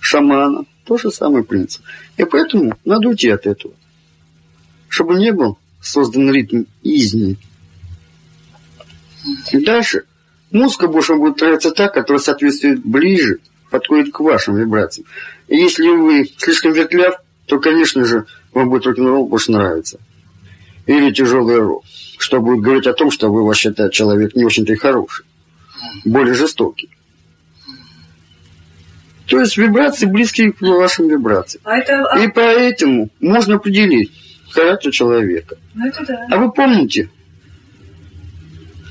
шамана. Тот же самый принцип. И поэтому надо уйти от этого. Чтобы не был создан ритм изни. И дальше музыка больше будет нравиться та, которая соответствует ближе, подходит к вашим вибрациям. И если вы слишком ветляв, то, конечно же, вам будет рок-н-ролл больше нравиться. Или тяжелый рок, что будет говорить о том, что вы вообще-то человек не очень-то и хороший, более жестокий. То есть вибрации близкие к вашим вибрациям. А это... а- И поэтому можно определить характер человека. Ну это да. А вы помните,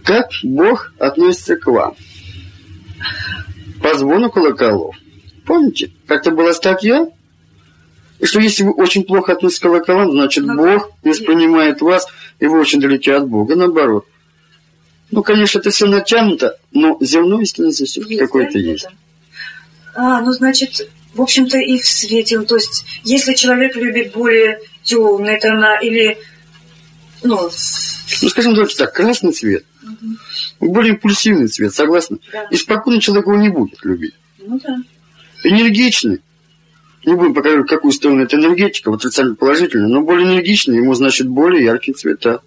как Бог относится к вам? По звону колоколов. Помните, как-то была статья, и что если вы очень плохо относитесь к колоколам, значит Ну, Бог воспринимает вас, и вы очень далеки от Бога. Наоборот. Ну, конечно, это все натянуто, но зерно истинности все-таки Есть, какое-то да, есть. А, ну, значит, в общем-то, и в свете. Ну, То есть, если человек любит более темные тона или, ну, Ну, скажем давайте так, красный цвет, более импульсивный цвет, согласны? Да. И спокойно человек его не будет любить. ну да. энергичный. Не будем пока говорить, в какую сторону это энергетика, в отрицательно положительно, но более энергичный, ему значит более яркие цвета.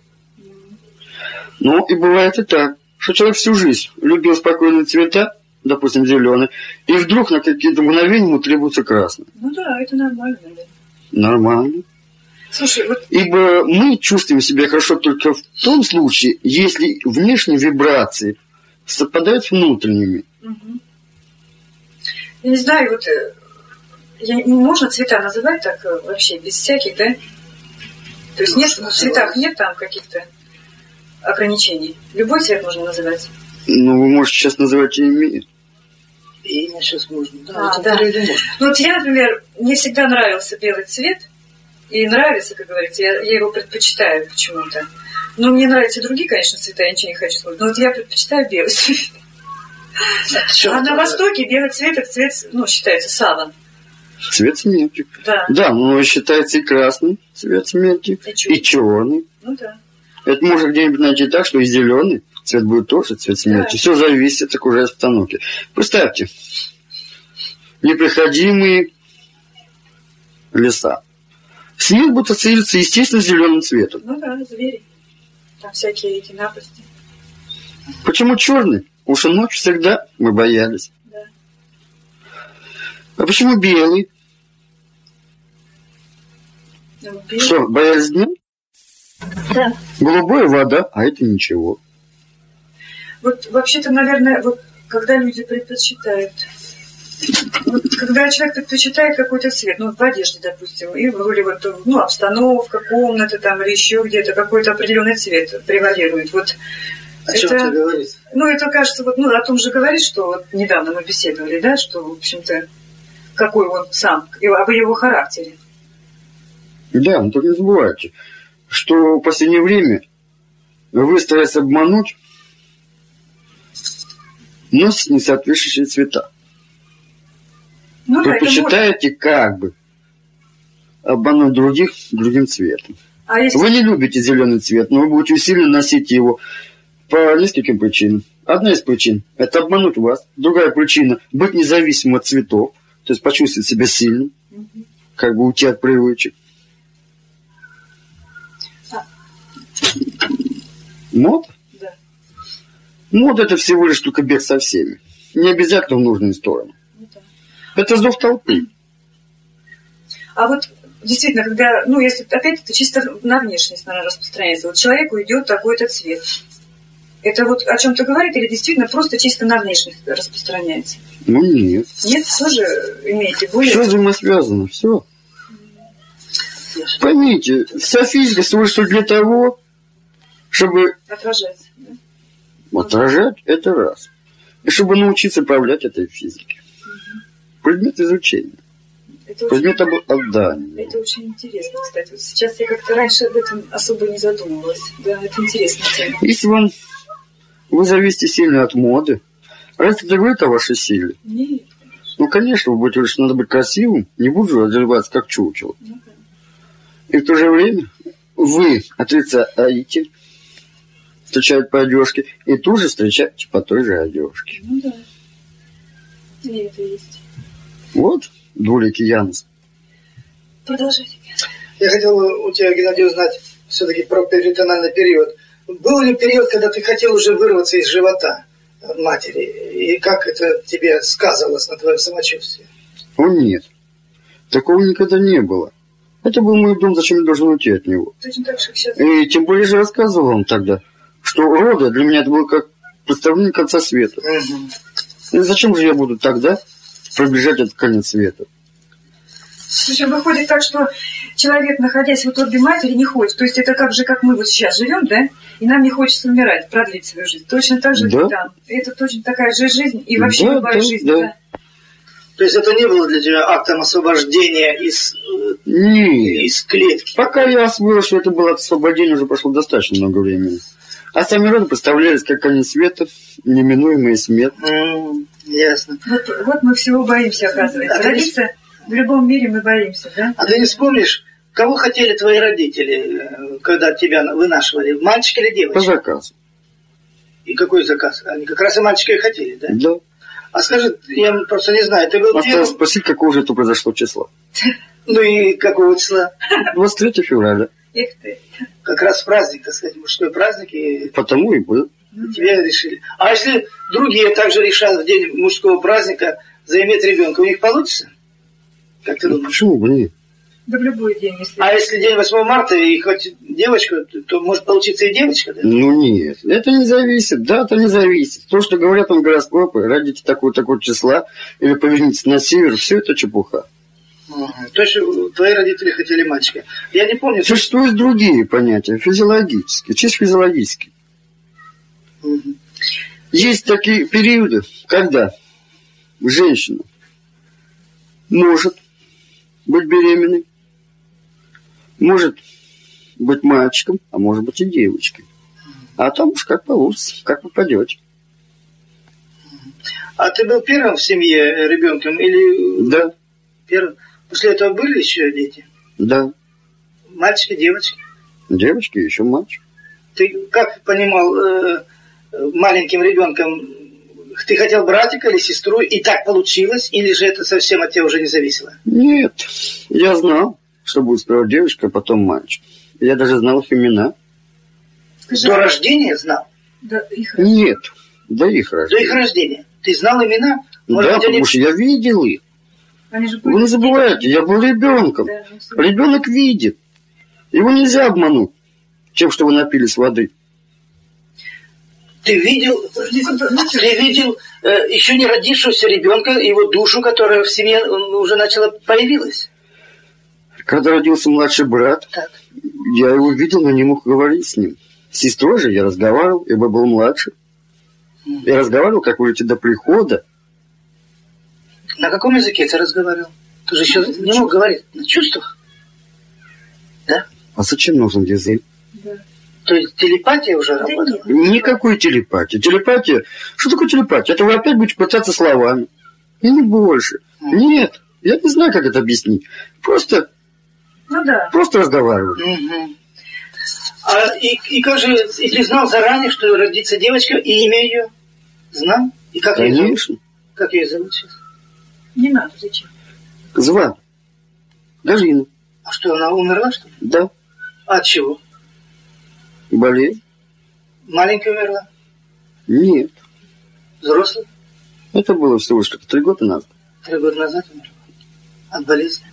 Но и бывает и так, что человек всю жизнь любил спокойные цвета, допустим, зеленый, и вдруг на какие-то мгновения ему требуется красный. Ну да, это нормально. да. Нормально. Слушай, вот Ибо мы чувствуем себя хорошо только в том случае, если внешние вибрации совпадают с внутренними. Мгм. Я не знаю, вот э, я, можно цвета называть так э, вообще, без всяких, да? То есть нет, в цветах нет там каких-то ограничений. Любой цвет можно называть. Ну, вы можете сейчас называть имя. Имя сейчас можно. Да, А, да. можно. Ну вот я, например, мне всегда нравился белый цвет. И нравится, как говорится, я, я его предпочитаю почему-то. Но мне нравятся и другие, конечно, цвета, я ничего не хочу сказать. Но вот я предпочитаю белый цвет. А на Востоке белый цвет это цвет, ну, считается саван. Цвет смерти. Да. Да, но считается и красный цвет смерти, И и черный. Ну да. Это можно где-нибудь найти так, что и зеленый цвет будет тоже цвет смерти. Все зависит от окружающей обстановки. Представьте, непроходимые леса. Снег будет ассоциироваться, естественно, с зеленым цветом. Ну да, звери. там всякие эти напасти. Почему черный? Уж и ночь всегда мы боялись. Да. А почему белый? Ну, белый. Что, боялись дня? Да. Голубая вода, а это ничего. Вот вообще-то, наверное, вот когда люди предпочитают вот, когда человек предпочитает какой-то цвет, ну, в одежде, допустим, и или вот, ну, обстановка, комната там, или еще где-то какой-то определенный цвет превалирует. Вот О чем это, ты говоришь? ну, это кажется, вот, ну, о том же говорит, что вот недавно мы беседовали, да, что, в общем-то, какой он сам, об его характере. Да, но только не забывайте, что в последнее время вы стараетесь обмануть, носите несоответствующие цвета. Ну, да. Предпочитаете как бы обмануть других другим цветом. А если Вы не любите зеленый цвет, но вы будете усиленно носить его по нескольким причинам. Одна из причин – это обмануть вас. Другая причина – быть независимым от цветов, то есть почувствовать себя сильным, как бы уйти от привычек. А. Мода? Да. Мода – это всего лишь только бег со всеми. Не обязательно в нужную сторону. Ну, да. Это зов толпы. А вот действительно, когда, ну, если опять это чисто на внешность, наверное, распространяется. Вот человеку идет такой-то цвет. Это вот о чем-то говорит или действительно просто чисто на внешность распространяется? Ну нет. Нет, тоже имеете более... Все взаимосвязано, все. Поймите, вся физика служит для того, чтобы Отражается. Отражать это раз. И чтобы научиться управлять этой физикой. Предмет изучения. Это очень, Предмет обладания. это очень интересно, кстати. Вот сейчас я как-то раньше об этом особо не задумывалась. Да, это интересная тема. Если вам вы зависите сильно от моды, разве это говорит о вашей силе? Нет, Ну, конечно, вы будете лишь надо быть красивым, не буду одеваться как чучело. ну да. И в то же время вы отрицаете, встречаете по одежке, и тут же встречаете по той же одежке. Ну да. И это есть. Вот двуликий Янус. Продолжайте. Я хотел у тебя, Геннадий, узнать все-таки про перитональный период. Был ли период, когда ты хотел уже вырваться из живота матери? И как это тебе сказывалось на твоем самочувствии? О нет, такого никогда не было. Это был мой дом, зачем я должен уйти от него? Точно так же, как сейчас. И тем более же рассказывал вам тогда, что роды для меня это было как представление конца света. И зачем же я буду тогда пробежать этот конец света? Слушай, выходит так, что человек, находясь в утробе матери, не хочет. То есть это как же, как мы вот сейчас живем, да? И нам не хочется умирать, продлить свою жизнь. Точно так же Да. и там. Это точно такая же жизнь. И вообще Да, любая да, жизнь, да. да. То есть это не было для тебя актом освобождения из, э, Нет. из клетки? Пока я освоил, что это было освобождение, уже прошло достаточно много времени. А сами роды представлялись как конец света, неминуемая смерть. М, Ясно. Вот, вот мы всего боимся, оказывается. А не- Родиться в любом мире мы боимся, да? А ты не вспомнишь, кого хотели твои родители, э, когда тебя вынашивали? Мальчик или По девочка? заказу. И какой заказ? Они как раз и мальчика и хотели, да? Да. А скажи, я просто не знаю, ты был Осталось спросить, какого же это произошло числа. Ну и какого числа? 23 февраля. Ты. Как раз праздник, так сказать, мужской праздник, и Потому и был. тебе решили. А если другие также решат в день мужского праздника заиметь ребенка, у них получится? Как ты Ну, думаешь? почему бы нет? Да в любой день, если... А если день 8 марта и хоть девочку, то, то может получиться и девочка, да? Ну нет, это не зависит, дата не зависит. То, что говорят вам гороскопы, родите такого-такого числа или повернитесь на север, все это чепуха. Ага. То есть э, твои родители хотели мальчика. Я не помню. Существуют другие понятия, физиологические, чисто физиологические. Мгм. Есть такие периоды, когда женщина может быть беременной, может быть мальчиком, а может быть и девочкой. А там уж как получится, как попадете. А ты был первым в семье ребенком или Да, первым? После этого были еще дети? да. Мальчики, девочки? Девочки, еще мальчик. Ты как понимал э, маленьким ребенком, ты хотел братика или сестру, и так получилось, или же это совсем от тебя уже не зависело? Нет, я знал, что будет сперва девочка, а потом мальчик. Я даже знал их имена. Скажи, До рождения знал? да, их Нет, до их До рождения. их рождения. Ты знал имена? Может Да, потому что я видел их. Вы не забывайте, я был ребенком. Ребенок видит. Его нельзя обмануть тем, что вы напились воды. Ты видел, ты видел э, еще не родившегося ребенка, его душу, которая в семье уже начала появилась. Когда родился младший брат, Так. я его видел, но не мог говорить с ним. С сестрой же я разговаривал, ибо был младше. Я разговаривал, как вы говорите, до прихода. На каком языке ты разговаривал? Ты же еще не мог говорить. На чувствах? Да? А зачем нужен язык? Да. То есть телепатия уже Да работала? нет. Никакой телепатии. Телепатия... Что такое телепатия? Это вы опять будете пытаться словами. И не больше. Нет, я не знаю, как это объяснить. Просто, Ну да. просто разговариваю. Мгм. А и, и как же, и ты знал заранее, что родится девочка, и имя ее? Знал? И как ее зовут? Конечно. Как ее зовут сейчас? Не надо, зачем? Звали. Галина. А что, она умерла, что ли? Да. А от чего? Болезнь? Маленькая умерла? Нет. Взрослая? Это было всего лишь три года назад. Три года назад умерла? От болезни?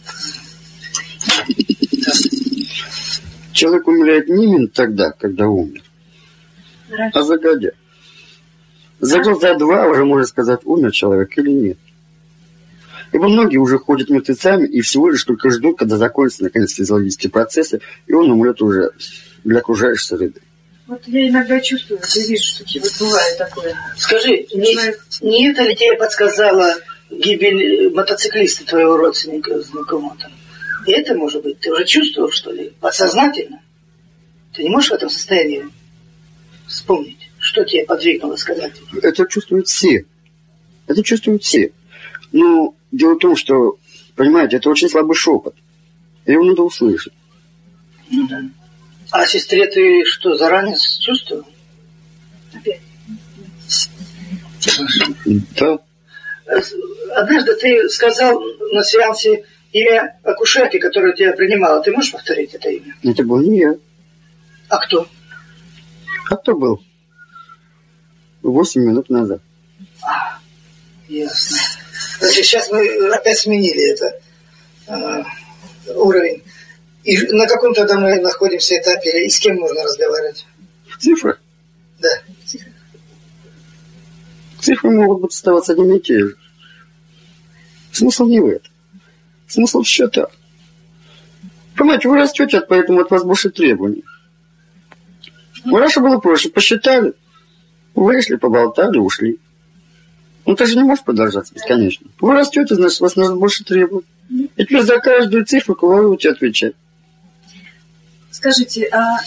Человек умирает не именно тогда, когда умер, Раньше. а загодя. За год, за два уже можно сказать, умер человек или нет. Ибо многие уже ходят мертвецами и всего лишь только ждут, когда закончатся наконец физиологические процессы, и он умрет уже для окружающей среды. Вот я иногда чувствую, я вижу, что вот бывает такое. Скажи, не, не это ли тебе подсказала гибель э, мотоциклиста, твоего родственника, знакомого там? И это может быть? Ты уже чувствовал, что ли? Подсознательно? Ты не можешь в этом состоянии вспомнить, что тебя подвигнуло сказать? Это чувствуют все. Это чувствуют все. Но дело в том, что, понимаете, это очень слабый шепот. Его надо услышать. Ну да. А сестре ты что, заранее чувствовал? Опять. Да. Однажды ты сказал на сеансе имя акушерки, которая тебя принимала. Ты можешь повторить это имя? Это был не я. А кто? А кто был? Восемь минут назад. Ясно. Значит, сейчас мы опять сменили это э, уровень. И на каком тогда мы находимся этапе, и с кем можно разговаривать? В цифрах? Да. Цифры могут быть оставаться одними и те же. Смысл не в этом. Смысл в счетах. Понимаете, вы растете, поэтому от вас больше требований. Ну, раньше было проще. Посчитали, вышли, поболтали, ушли. Ну, ты же не можешь продолжаться бесконечно. Вы растете, значит, вас нужно больше требовать. И теперь за каждую цифру вы будете отвечать. Скажите, а...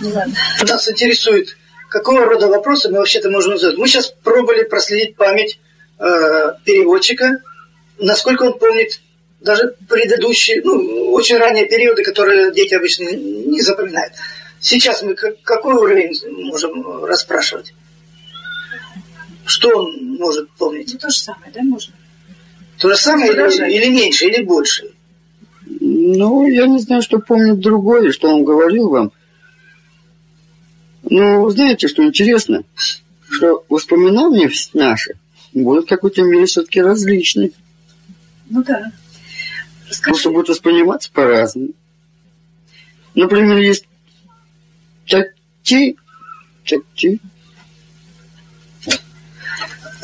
Ну ладно. Нас интересует, какого рода вопросы мы вообще-то можем задать. Мы сейчас пробовали проследить память э, переводчика, насколько он помнит даже предыдущие, ну, очень ранние периоды, которые дети обычно не запоминают. Сейчас мы как- какой уровень можем расспрашивать? Что он может помнить? Ну, то же самое, да, можно? То же самое или, или меньше, или больше? Ну, я не знаю, что помнит другой, что он говорил вам. Но знаете, что интересно? Что воспоминания наши будут в какой-то мере все-таки различны. Ну да. Расскажи. Просто будут восприниматься по-разному. Например, есть тати.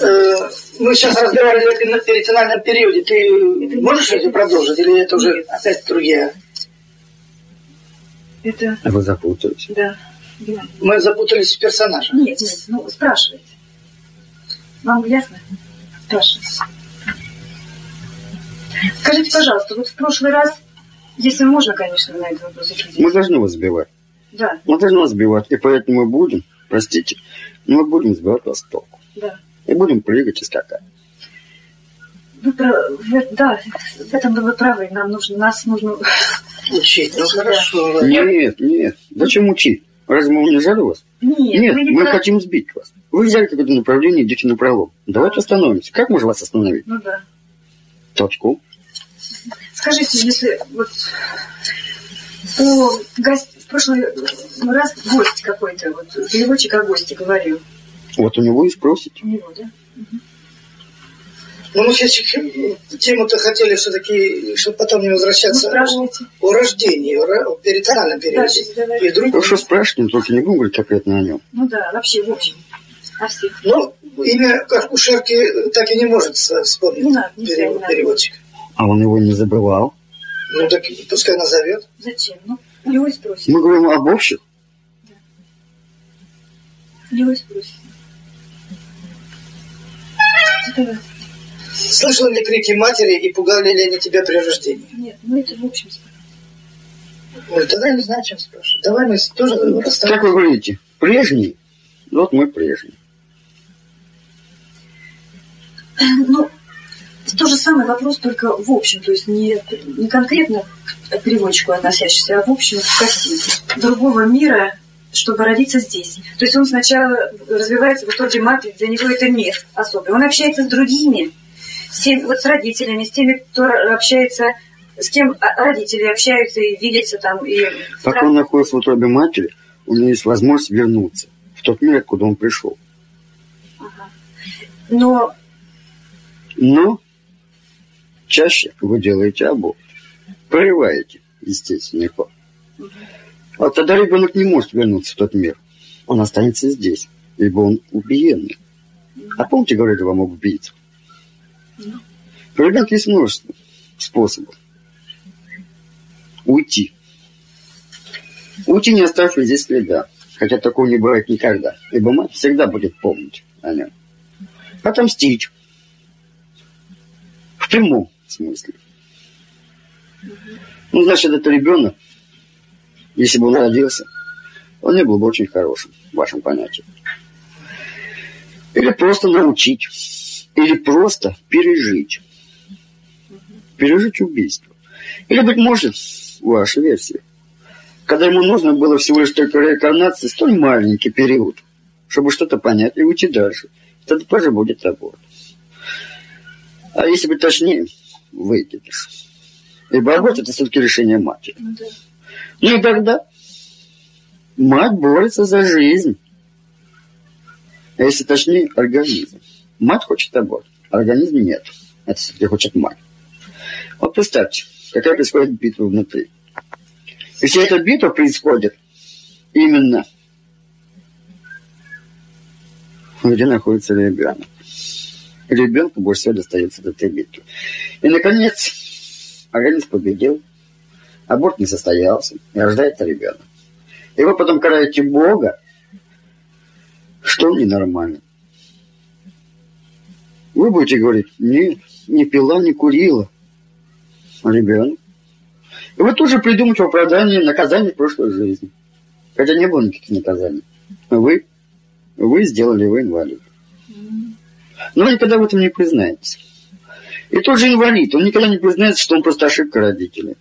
Э, мы сейчас разговаривали о пери- перитональном периоде. Ты можешь это продолжить, или это уже опять другие? Это, А вы запутались. да. Мы запутались в персонажах. Нет, нет, ну, спрашивайте. Вам ясно? Спрашивайте. Скажите, пожалуйста, вот в прошлый раз, если можно, конечно, на этот вопрос ответить. Мы должны вас сбивать. Да, Мы должны вас сбивать. И поэтому мы будем, простите, мы будем сбивать вас толку. да. И будем прыгать и скакать. Вы про- в- да, в этом вы правы. Нам нужно, нас нужно... Учить. Ну Да. хорошо. Нет, нет. Зачем учить? Разве мы унижали вас? Нет, Нет, вы не мы хотим сбить вас. Вы взяли какое-то направление, идете на пролом. Давайте остановимся. Как можно вас остановить? Ну да. Толчку. Скажите, если вот О, гость, в прошлый раз гость какой-то, вот, переводчик о гости говорил. Вот у него и спросите. У него, да? Но мы сейчас тему-то хотели все-таки, чтобы потом не Ну, возвращаться спрашивайте. о рождении, о, ра- о перитональном периоде. Дальше задавайте. И вдруг, Хорошо спрашивайте, но только не будем говорить конкретно о нем. Ну да, вообще, в общем, о всех. ну, имя Акушерки так и не может вспомнить Не надо, нельзя, перев- не надо. переводчик. А он его не забывал. Ну, так пускай назовет. Зачем? Ну, и спросим. Мы говорим об общих. У него и спросим. Слышал ли крики матери и пугали ли они тебя при рождении? Нет, ну это в общем спрашиваем. Ой, тогда я не знаю, чем спрашивать. Давай мы тоже расставим. Как вы говорите, прежний? Вот мы прежний. Ну, то же самый вопрос, только в общем, то есть не, не конкретно к переводчику относящийся, а в общем к гостинице. Другого мира, чтобы родиться здесь. То есть он сначала развивается в итоге матери, для него это мир особый. Он общается с другими, с тем, вот с родителями, с теми, кто общается, с кем родители общаются и видятся там. И Пока он находится в утробе матери, у него есть возможность вернуться в тот мир, откуда он пришел. Ага. Но Но чаще вы делаете аборт. Прорываете естественный ход. Вот тогда ребенок не может вернуться в тот мир. Он останется здесь, ибо он убиенный. А помните, говорили вам об убийцах? У ребенка есть множество способов уйти. Уйти, не оставив здесь следа. Хотя такого не бывает никогда. Ибо мать всегда будет помнить о нем. Отомстить. В прямом смысле. Ну, значит, этот ребенок, если бы он родился, он не был бы очень хорошим, в вашем понятии. Или просто научить. Или просто пережить. Пережить убийство. Или, быть может, ваша версия, когда ему нужно было всего лишь только реинкарнации, столь маленький период, чтобы что-то понять и уйти дальше. Тогда тоже будет аборт. А если быть точнее, выкидыш. Ибо аборт это все-таки решение матери. ну, да. Ну и тогда мать борется за жизнь. А если точнее, организм. Мать хочет аборт, организм нет. Это все-таки хочет мать. Вот представьте, какая происходит битва внутри. Если эта битва происходит именно где находится ребенок. Ребенку больше всего достается от этой. И, наконец, организм победил. Аборт не состоялся, и рождается ребенок. И вы потом караете Бога, что он ненормально. Вы будете говорить, нет, не пила, не курила. Ребенок? И вы тоже придумаете оправдание наказания прошлой жизни. Хотя не было никаких наказаний. Вы, вы сделали его инвалид. Но вы никогда в этом не признаетесь. И тот же инвалид, он никогда не признается, что он просто ошибка родителей.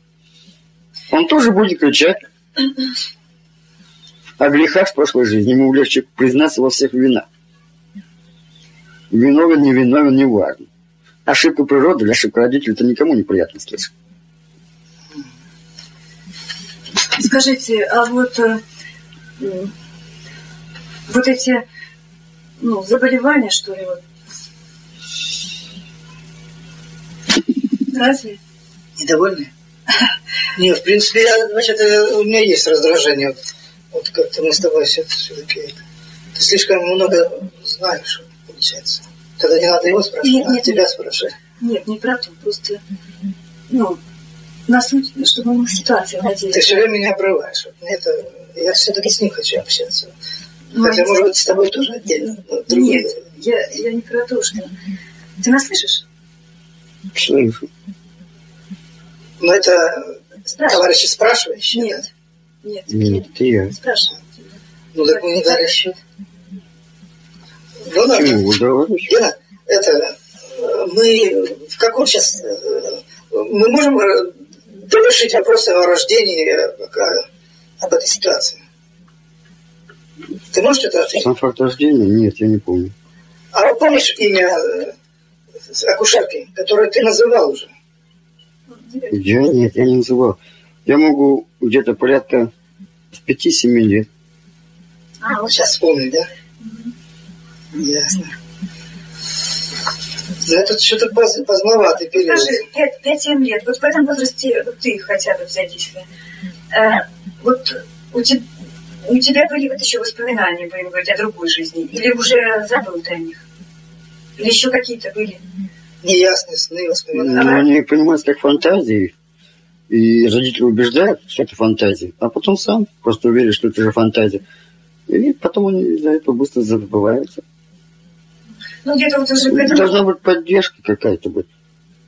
Он тоже будет кричать о грехах с прошлой жизни. Ему легче признаться во всех винах. Виновен, не виновен, не важно. Ошибка природы или ошибка родителей, это никому неприятно слышать. Скажите, а вот, э, вот эти ну, заболевания, что ли, вот. Разве? Недовольны? Нет, в принципе, я, значит, э, у меня есть раздражение. Вот, вот как-то мы с тобой все, таки Ты слишком много знаешь, получается. Тогда не надо его спрашивать, Нет, надо нет, тебя нет. спрашивать. Нет, не про то, просто, ну, на суть, чтобы мы ситуации владели. Ты все время меня обрываешь. Вот это, я все-таки с ним хочу общаться. Ну, Хотя, не может быть, с тобой тоже отдельно. Нет, я, я не про то, что... Ты нас слышишь? Но это Спрашивай. товарищи спрашивающие. Нет, да? нет, Нет, это я. спрашивай. Ну, так мы не дали счет. Ну. Ну, еще. Гена, это мы в каком сейчас э, мы можем э, довершить вопросы о рождении э, пока об этой ситуации. Ты можешь что-то ответить? Сам факт рождения? Нет, я не помню. А помнишь имя э, акушерки, которое ты называл уже? Я нет, я не называл. Я могу где-то порядка с пяти-семи лет. А, вот сейчас вспомнил, да? Ясно. Ну, это что-то поз, поздноватый период. Скажи, 5-7 лет, вот в этом возрасте вот ты хотя бы взять, если... Э, вот у, te, у тебя были вот еще воспоминания, будем говорить, о другой жизни? Или уже забыл ты о них? Или еще какие-то были? Неясные сны, воспоминания. Ну, они понимают как фантазии. И родители убеждают, что это фантазия. А потом сам просто уверен, что это же фантазия. И потом они из-за этого быстро забываются. Ну, где-то вот уже этому... Должна быть поддержка какая-то быть.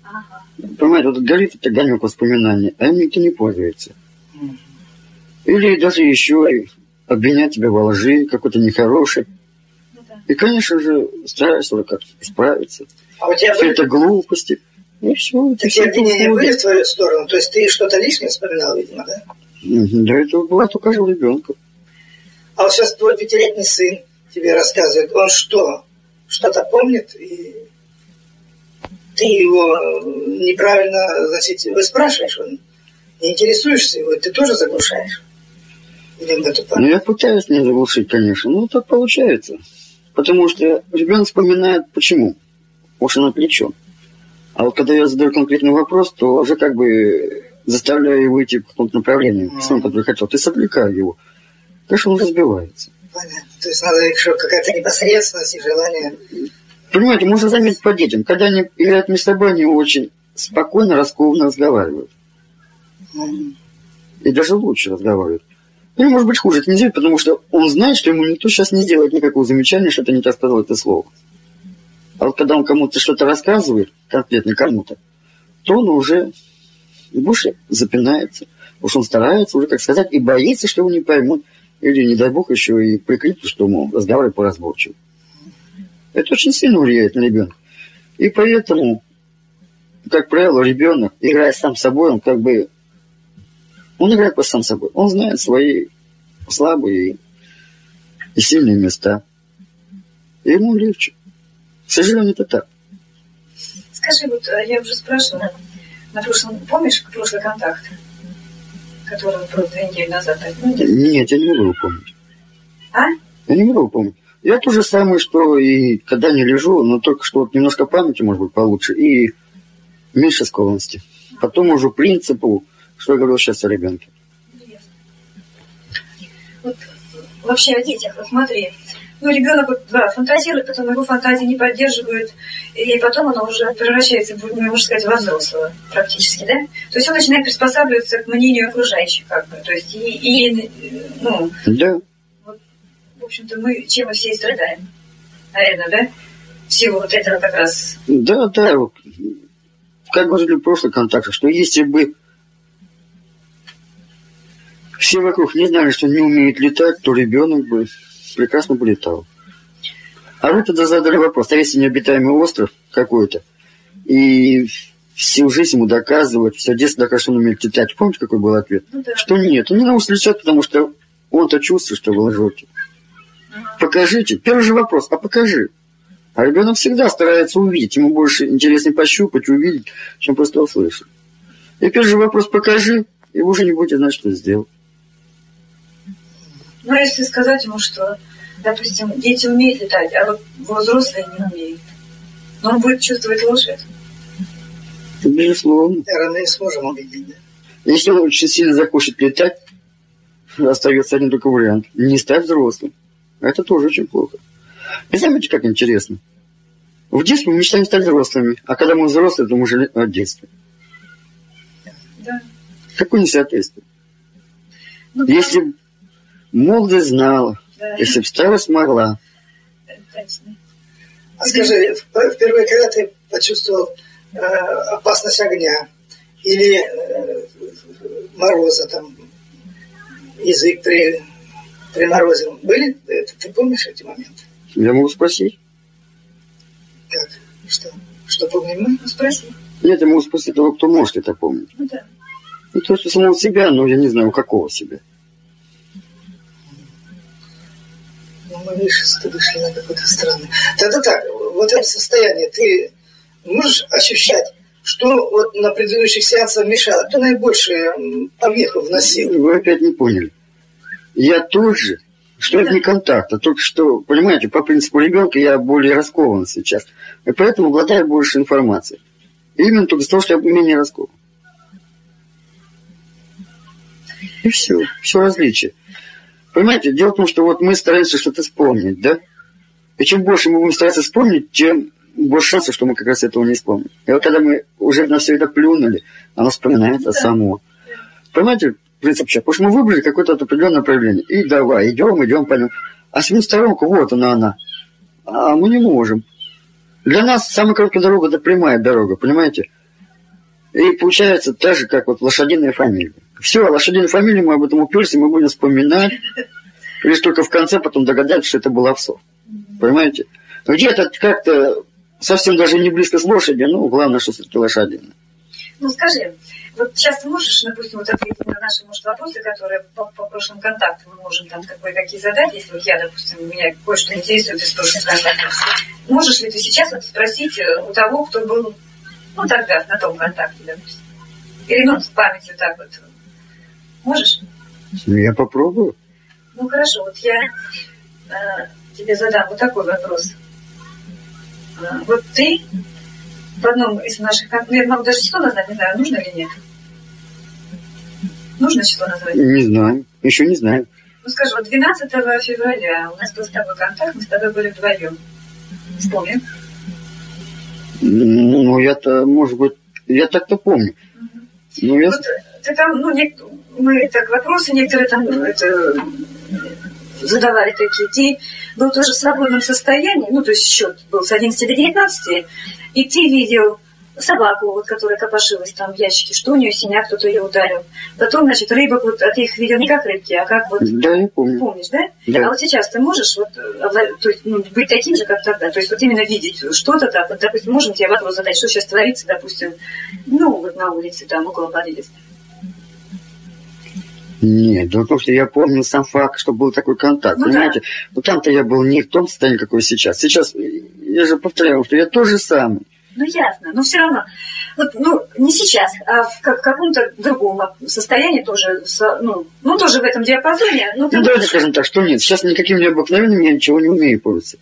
Ага. Понимаете, вот горит это огонек воспоминаний, а им никто не пользуется. Или даже еще обвинять тебя во лжи, какой-то нехороший. Ну. И, конечно же, стараешься как-то исправиться. А у тебя Все были это глупости. И все. это всё обвинения были в твою сторону? То есть ты что-то лишнее вспоминал, видимо, да? Да, это бывает у каждого ребенка. А вот сейчас твой пятилетний сын тебе рассказывает, он что? Что-то помнит? И ты его неправильно, значит, выспрашиваешь, он не интересуешься его, ты тоже заглушаешь? Или Ну, я пытаюсь не заглушить, конечно, но так получается. Потому что ребенок вспоминает, почему. Потому что он отвлечен. А вот когда я задаю конкретный вопрос, то уже как бы заставляю его идти в каком-то направлении, в том, который хотел. Ты отвлекаю его. Конечно, он разбивается. Понятно. То есть надо еще какая-то непосредственность и желание. Понимаете, можно заметить по детям. Когда они играют между собой, они очень спокойно, раскованно разговаривают. М, И даже лучше разговаривают. Или, может быть, хуже это не делает, потому что он знает, что ему никто сейчас не сделает никакого замечания, что ты не так сказал это слово. А вот когда он кому-то что-то рассказывает, конкретно кому-то, то он уже больше запинается. Уж он старается уже, как сказать, и боится, что его не поймут. Или, не дай бог, еще и прикрепит, что, мол, разговаривает по-разборчивому. Это очень сильно влияет на ребенка. И поэтому, как правило, ребенок, играя сам с собой, он как бы... Он играет по сам собой. Он знает свои слабые и сильные места. И ему легче. К сожалению, это так. Скажи, вот э, я уже спрашивала, на прошлом, помнишь прошлый контакт, который вот две недели назад? ну, где- Нет, я не могу его помнить. А? Я не могу его помнить. Я то же самое, что и когда не лежу, но только что вот немножко памяти, может быть, получше, и меньше скованности. Потом уже принципу, что я говорил сейчас о ребенке. Вот вообще о детях, вот смотри. Ну, ребенок вот, да, фантазирует, потом его фантазии не поддерживают, и потом оно уже превращается, ну, можно сказать, во взрослого практически, да? То есть он начинает приспосабливаться к мнению окружающих, как бы. То есть и, и ну, Да, в общем-то, мы чем мы все и страдаем, наверное, да? В силу вот этого как раз. да, да. вот, Как говорили в прошлых контактах, что если бы все вокруг не знали, что не умеет летать, то ребенок бы прекрасно бы летал. А вы тогда задали вопрос, а если необитаемый остров какой-то, и всю жизнь ему доказывают, все детство доказывают, что он умеет летать. Помните, какой был ответ? Ну да. Что нет, он не научится летать, потому что он-то чувствует, что вы лжете. Покажите. Первый же вопрос, а покажи. А ребенок всегда старается увидеть. Ему больше интереснее пощупать, увидеть, чем просто услышать. И первый же вопрос, покажи, и вы уже не будете знать, что сделать. Ну, если сказать ему, что, допустим, дети умеют летать, а вот взрослые не умеют, но он будет чувствовать ложь эту. Безусловно. Наверное, мы не сможем убедить, да? Если он очень сильно захочет летать, остается один только вариант. Не стать взрослым. Это тоже очень плохо. И заметьте, как интересно. В детстве мы мечтаем стать взрослыми, а когда мы взрослые, то мы уже от детства. Да. Какое несоответствие? Ну, Если молодость знала, да, если бы старость могла. А скажи, в- впервые, когда ты почувствовал э, опасность огня или э, мороза, там, язык при, приморозил, были? Это, ты помнишь эти моменты? я могу спросить. Как? Что? Что помним мы? Ну, спроси. Нет, я могу спросить того, кто может это помнить. Ну, да. Ну, то есть у самого себя, но я не знаю, у какого себя. Ну, мы, видишь, вышли на какой-то странный. Тогда так, вот это состояние, ты можешь ощущать Что вот на предыдущих сеансах мешало? Кто наибольшую м, помеху вносил? Вы опять не поняли. Я тот же, что это не контакт, а только что, понимаете, по принципу ребенка я более раскован сейчас. И поэтому обладаю больше информации. Именно только из того, что я менее раскован. И все. Все различие. Понимаете, дело в том, что вот мы стараемся что-то вспомнить, да? И чем больше мы будем стараться вспомнить, тем больше шансов, что мы как раз этого не вспомним. И вот когда мы уже на все это плюнули, оно вспоминается само. Понимаете, принцип сейчас? Потому что мы выбрали какое-то определенное направление. И давай, идем, идем по нему. А сменить сторонку, вот она, она. А мы не можем. Для нас самая короткая дорога – это прямая дорога, понимаете? И получается так же, как вот лошадиная фамилия. Все, лошадиная фамилия, мы об этом уперлись, мы будем вспоминать. Лишь только в конце потом догадаться, что это был овсов. Понимаете? Где-то как-то совсем даже не близко с лошадью, ну, главное, что все-таки лошадиная. Ну скажи, вот сейчас можешь, допустим, вот ответить на наши, может, вопросы, которые по, по прошлым контактам мы можем там кое-какие задать, если вот я, допустим, меня кое-что интересует из прошлых контактов. Можешь ли ты сейчас вот спросить э, у того, кто был, ну, тогда, на том контакте, допустим? Или, ну, с памятью так вот. Можешь? Ну, я попробую. Ну, хорошо, вот я э, тебе задам вот такой вопрос. Э, вот ты в одном из наших... Ну, я могу даже число назвать, не знаю, нужно или нет. Нужно число назвать? Не знаю. Еще не знаю. Ну, скажи, вот 12 февраля у нас был с тобой контакт, мы с тобой были вдвоем. Вспомним. Ну, я-то, может быть, я так-то помню. Ну, я... Вот ты там, ну, нек- мы так вопросы некоторые там ну, это, задавали такие. Ты был тоже в свободном состоянии, ну, то есть счет был с 11 до 19, и ты видел собаку, вот, которая копошилась там в ящике, что у нее синяк, кто-то ее ударил. Потом, значит, рыбок, вот, а ты их видел не как рыбки, а как вот Да, я помню. Помнишь, да? Да. А вот сейчас ты можешь вот, то есть, ну, быть таким же, как тогда? То есть вот именно видеть что-то так. Вот, допустим, можем тебе вопрос задать, что сейчас творится, допустим, ну, вот на улице, там, около подъезда. Нет, дело в том, что я помню сам факт, что был такой контакт. Ну понимаете? Но там-то я был не в том состоянии, какой сейчас. Сейчас, я же повторяю, что я тоже самый. Ну, ясно, но все равно. Вот, ну, не сейчас, а в, как- каком-то другом состоянии тоже, ну, ну, тоже в этом диапазоне. Ну, Ну, давайте скажем так, что нет. Сейчас никаким необыкновенным я ничего не умею пользоваться.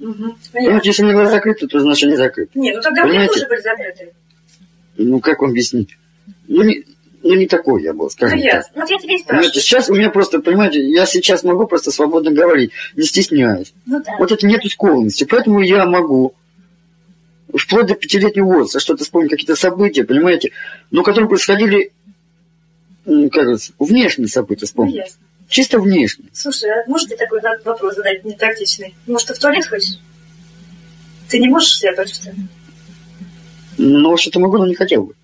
Понимаете, понятно. если у меня глаза закрыты, то значит они закрыты. Не, ну тогда у меня тоже были закрыты. Ну, как вам объяснить? Ну, не, ну, не такой я был, Ну, скажем так. ясно. Вот я тебе и сейчас у меня просто, понимаете, я сейчас могу просто свободно говорить, не стесняясь. Ну, да. Вот это нету скованности, поэтому я могу вплоть до пятилетнего возраста что-то вспомнить, какие-то события, понимаете, но которые происходили, как говорится, внешние события Ну, вспомнить. ясно. Чисто внешние. Слушай, а можете такой на- вопрос задать не тактичный? Может, ты в туалет хочешь? Ты не можешь себя почувствовать? Но вообще-то могу, но не хотел бы.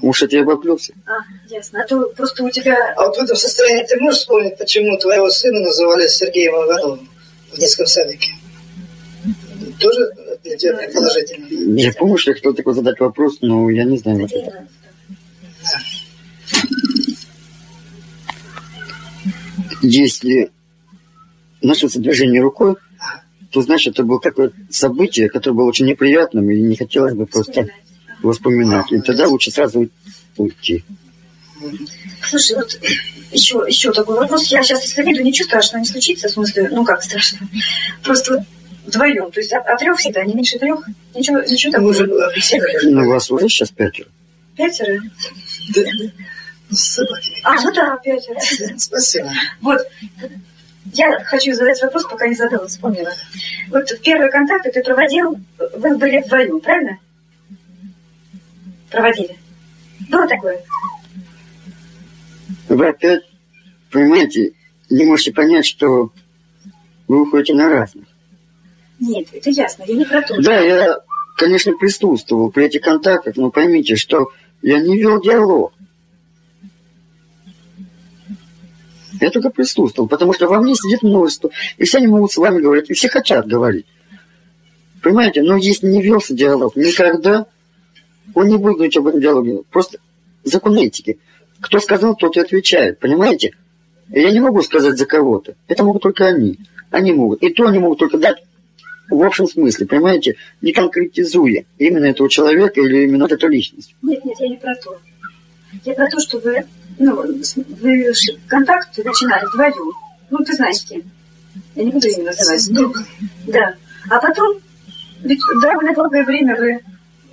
Уж это я бы оплелся. А, ясно. А то просто у тебя... А вот в этом состоянии ты можешь вспомнить, почему твоего сына называли Сергеем Ивановым в детском садике? Тоже для тебя предположительно? Я помню, что я хотел такой задать вопрос, но я не знаю. Где она? Если начнется движение рукой, то значит это было такое событие, которое было очень неприятным, и не хотелось бы просто Вспоминать. Воспоминать. И тогда лучше сразу уйти. Слушай, вот еще, еще такой вопрос. Я сейчас, если виду, ничего страшного не случится, в смысле, ну как страшно. Просто вот вдвоем, то есть от, от трех всегда, не меньше трех. Ничего, ничего уже такого. все говорили. Ну, у вас уже сейчас пятеро. Пятеро? Да. А, ну да, пятеро. Спасибо. Вот. Я хочу задать вопрос, пока не задала, вспомнила. Вот в первые контакты ты проводил, вы были вдвоем, правильно? Проводили. Было такое? Вы опять, понимаете, не можете понять, что вы уходите на разных. Нет, это ясно, я не про то. Да, я, конечно, присутствовал при этих контактах, но поймите, что я не вел диалог. Я только присутствовал, потому что во мне сидит множество, и все они могут с вами говорить, и все хотят говорить. Понимаете, но если не велся диалог, никогда он не будет говорить об этом диалоге. Просто закон этики. Кто сказал, тот и отвечает, понимаете? Я не могу сказать за кого-то. Это могут только они. Они могут. И то они могут только дать в общем смысле, понимаете, не конкретизуя именно этого человека или именно эту личность. Нет, нет, я не про то. Я про то, что вы, ну, вы контакт начинали вдвоем. Ну, ты знаешь с кем. Я не буду имя называть. Да. А потом, ведь довольно долгое время вы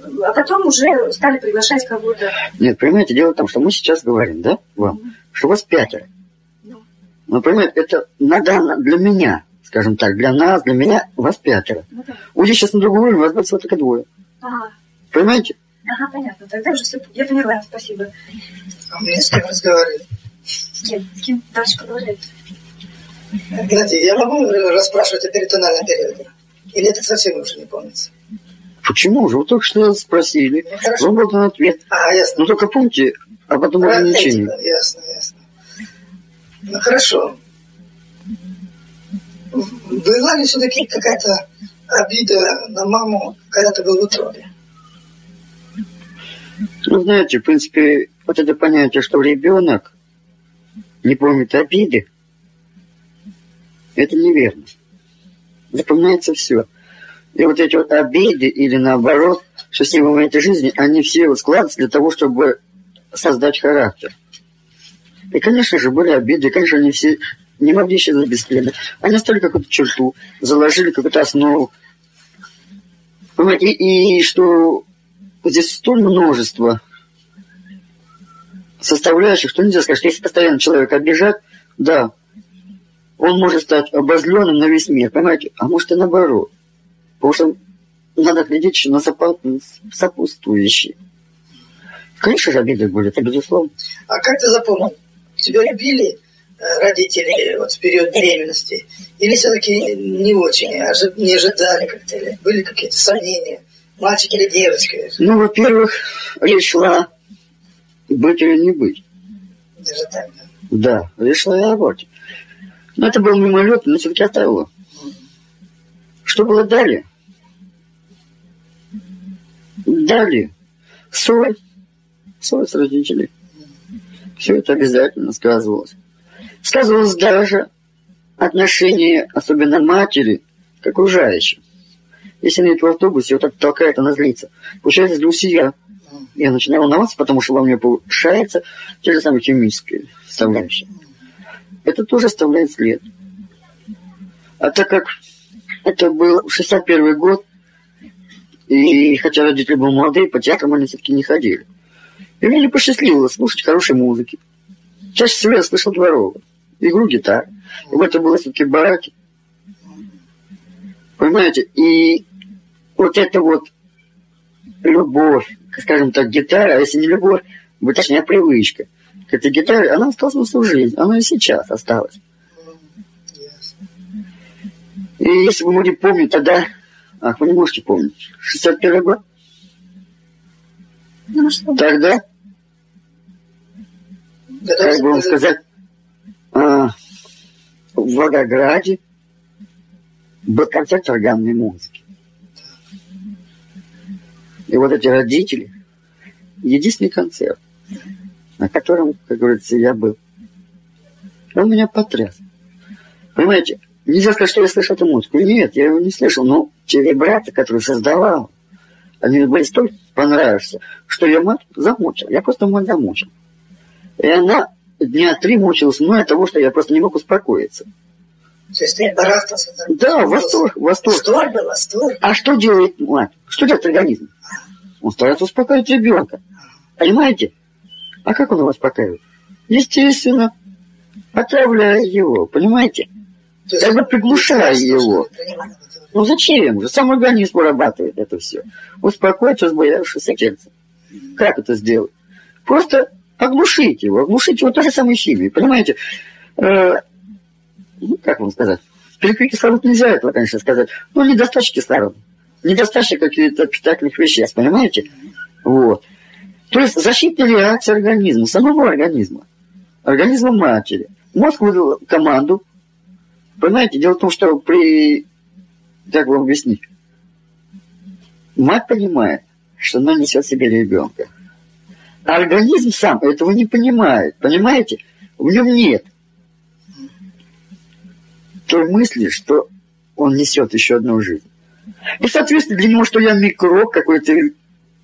а потом уже стали приглашать кого-то. Нет, понимаете, дело в том, что мы сейчас говорим, да, вам, mm-hmm. что вас пятеро. Ну. Понимаете, это надо для меня, скажем так, для нас, для меня вас пятеро. Ну, да. Уйди сейчас на другой уровень, вас будет всего только двое. Ага. Понимаете? Ага, понятно. Тогда уже все, я поняла, спасибо. А мне с кем разговаривать? С кем? С кем дальше поговорить? Геннадий, я могу расспрашивать о перитональном периоде? Или это совсем уже не помнится? Почему же? Вы только что спросили. Ну, Вам был ответ. А, ясно. Ну, только помните об этом ограничении. Ясно, ясно. Ну, хорошо. Была ли все-таки какая-то обида на маму, когда ты был в утробе? Ну, знаете, в принципе, вот это понятие, что ребенок не помнит обиды, это неверно. Запоминается все. И вот эти вот обиды или наоборот, счастливые моменты жизни, они все вот складываются для того, чтобы создать характер. И, конечно же, были обиды, и, конечно, они все не могли исчезнуть бесследно. Они оставили какую-то черту, заложили какую-то основу. Понимаете, и, и что здесь столь множество составляющих, что нельзя сказать, что если постоянно человека обижать, да, он может стать обозленным на весь мир, понимаете? А может и наоборот. Потому что надо глядеть на сопутствующие. Конечно же, обиды были, это безусловно. А как ты запомнил? Тебя любили э, родители вот в период беременности? Или все-таки не очень, не ожидали как-то? Или были какие-то сомнения? Мальчик или девочка? Ну, во-первых, речь шла быть или не быть. Даже так, да? Да, речь шла о. Но это был мимолет, но все-таки оставило. Что было далее? Далее. Ссоры. Ссоры с родителями. Все это обязательно сказывалось. Сказывалось даже отношение, особенно матери, к окружающим. Если нет в автобусе, вот так толкает, она злится. Получается, злюсь я. Я начинаю волноваться, потому что во мне повышается те же самые химические составляющие. Это тоже оставляет след. А так как это был 61 год, и хотя родители были молодые, по театрам они все-таки не ходили. И мне не посчастливилось слушать хорошей музыки. Чаще всего я слышал дворовую. Игру гитар. И это было все-таки бараки. Понимаете? И вот это вот любовь, скажем так, гитара, а если не любовь, бы точнее привычка к этой гитаре, она осталась на всю жизнь. Она и сейчас осталась. И если вы будете помнить, тогда... Ах, вы не можете помнить. 61 год? Ну, что? Тогда, как бы вам сказать, а, в Волгограде был концерт органной музыки. И вот эти родители, единственный концерт, на котором, как говорится, я был, он меня потряс. Понимаете, Нельзя сказать, что я слышал эту музыку. Нет, я его не слышал. Но те ребята, которые создавал, они были столь понравились, что я мать замучил. Я просто мать замучил. И она дня три мучилась мной от того, что я просто не мог успокоиться. То есть ты барахтался? Да, восторг, восторг. Восторг был, восторг. А что делает мать? Что делает организм? Он старается успокоить ребенка. Понимаете? А как он его успокаивает? Естественно, отравляя его, понимаете? как бы приглушая его. Ну зачем же? Сам организм вырабатывает это все. Успокоить разбоявшееся сердце. Как это сделать? Просто оглушить его. Оглушить его той же самой химией. Понимаете? Э, ну, как вам сказать? Перекрыть кислород нельзя этого, конечно, сказать. Ну, недостаточно кислорода. Недостаточно каких-то питательных веществ, понимаете? Вот. То есть защитная реакция организма, самого организма. Организма матери. Мозг выдал команду Понимаете, дело в том, что при... Как вам объяснить? Мать понимает, что она несет себе ребенка. А организм сам этого не понимает. Понимаете? В нем нет той мысли, что он несет еще одну жизнь. И, соответственно, для него, что я микроб, какой-то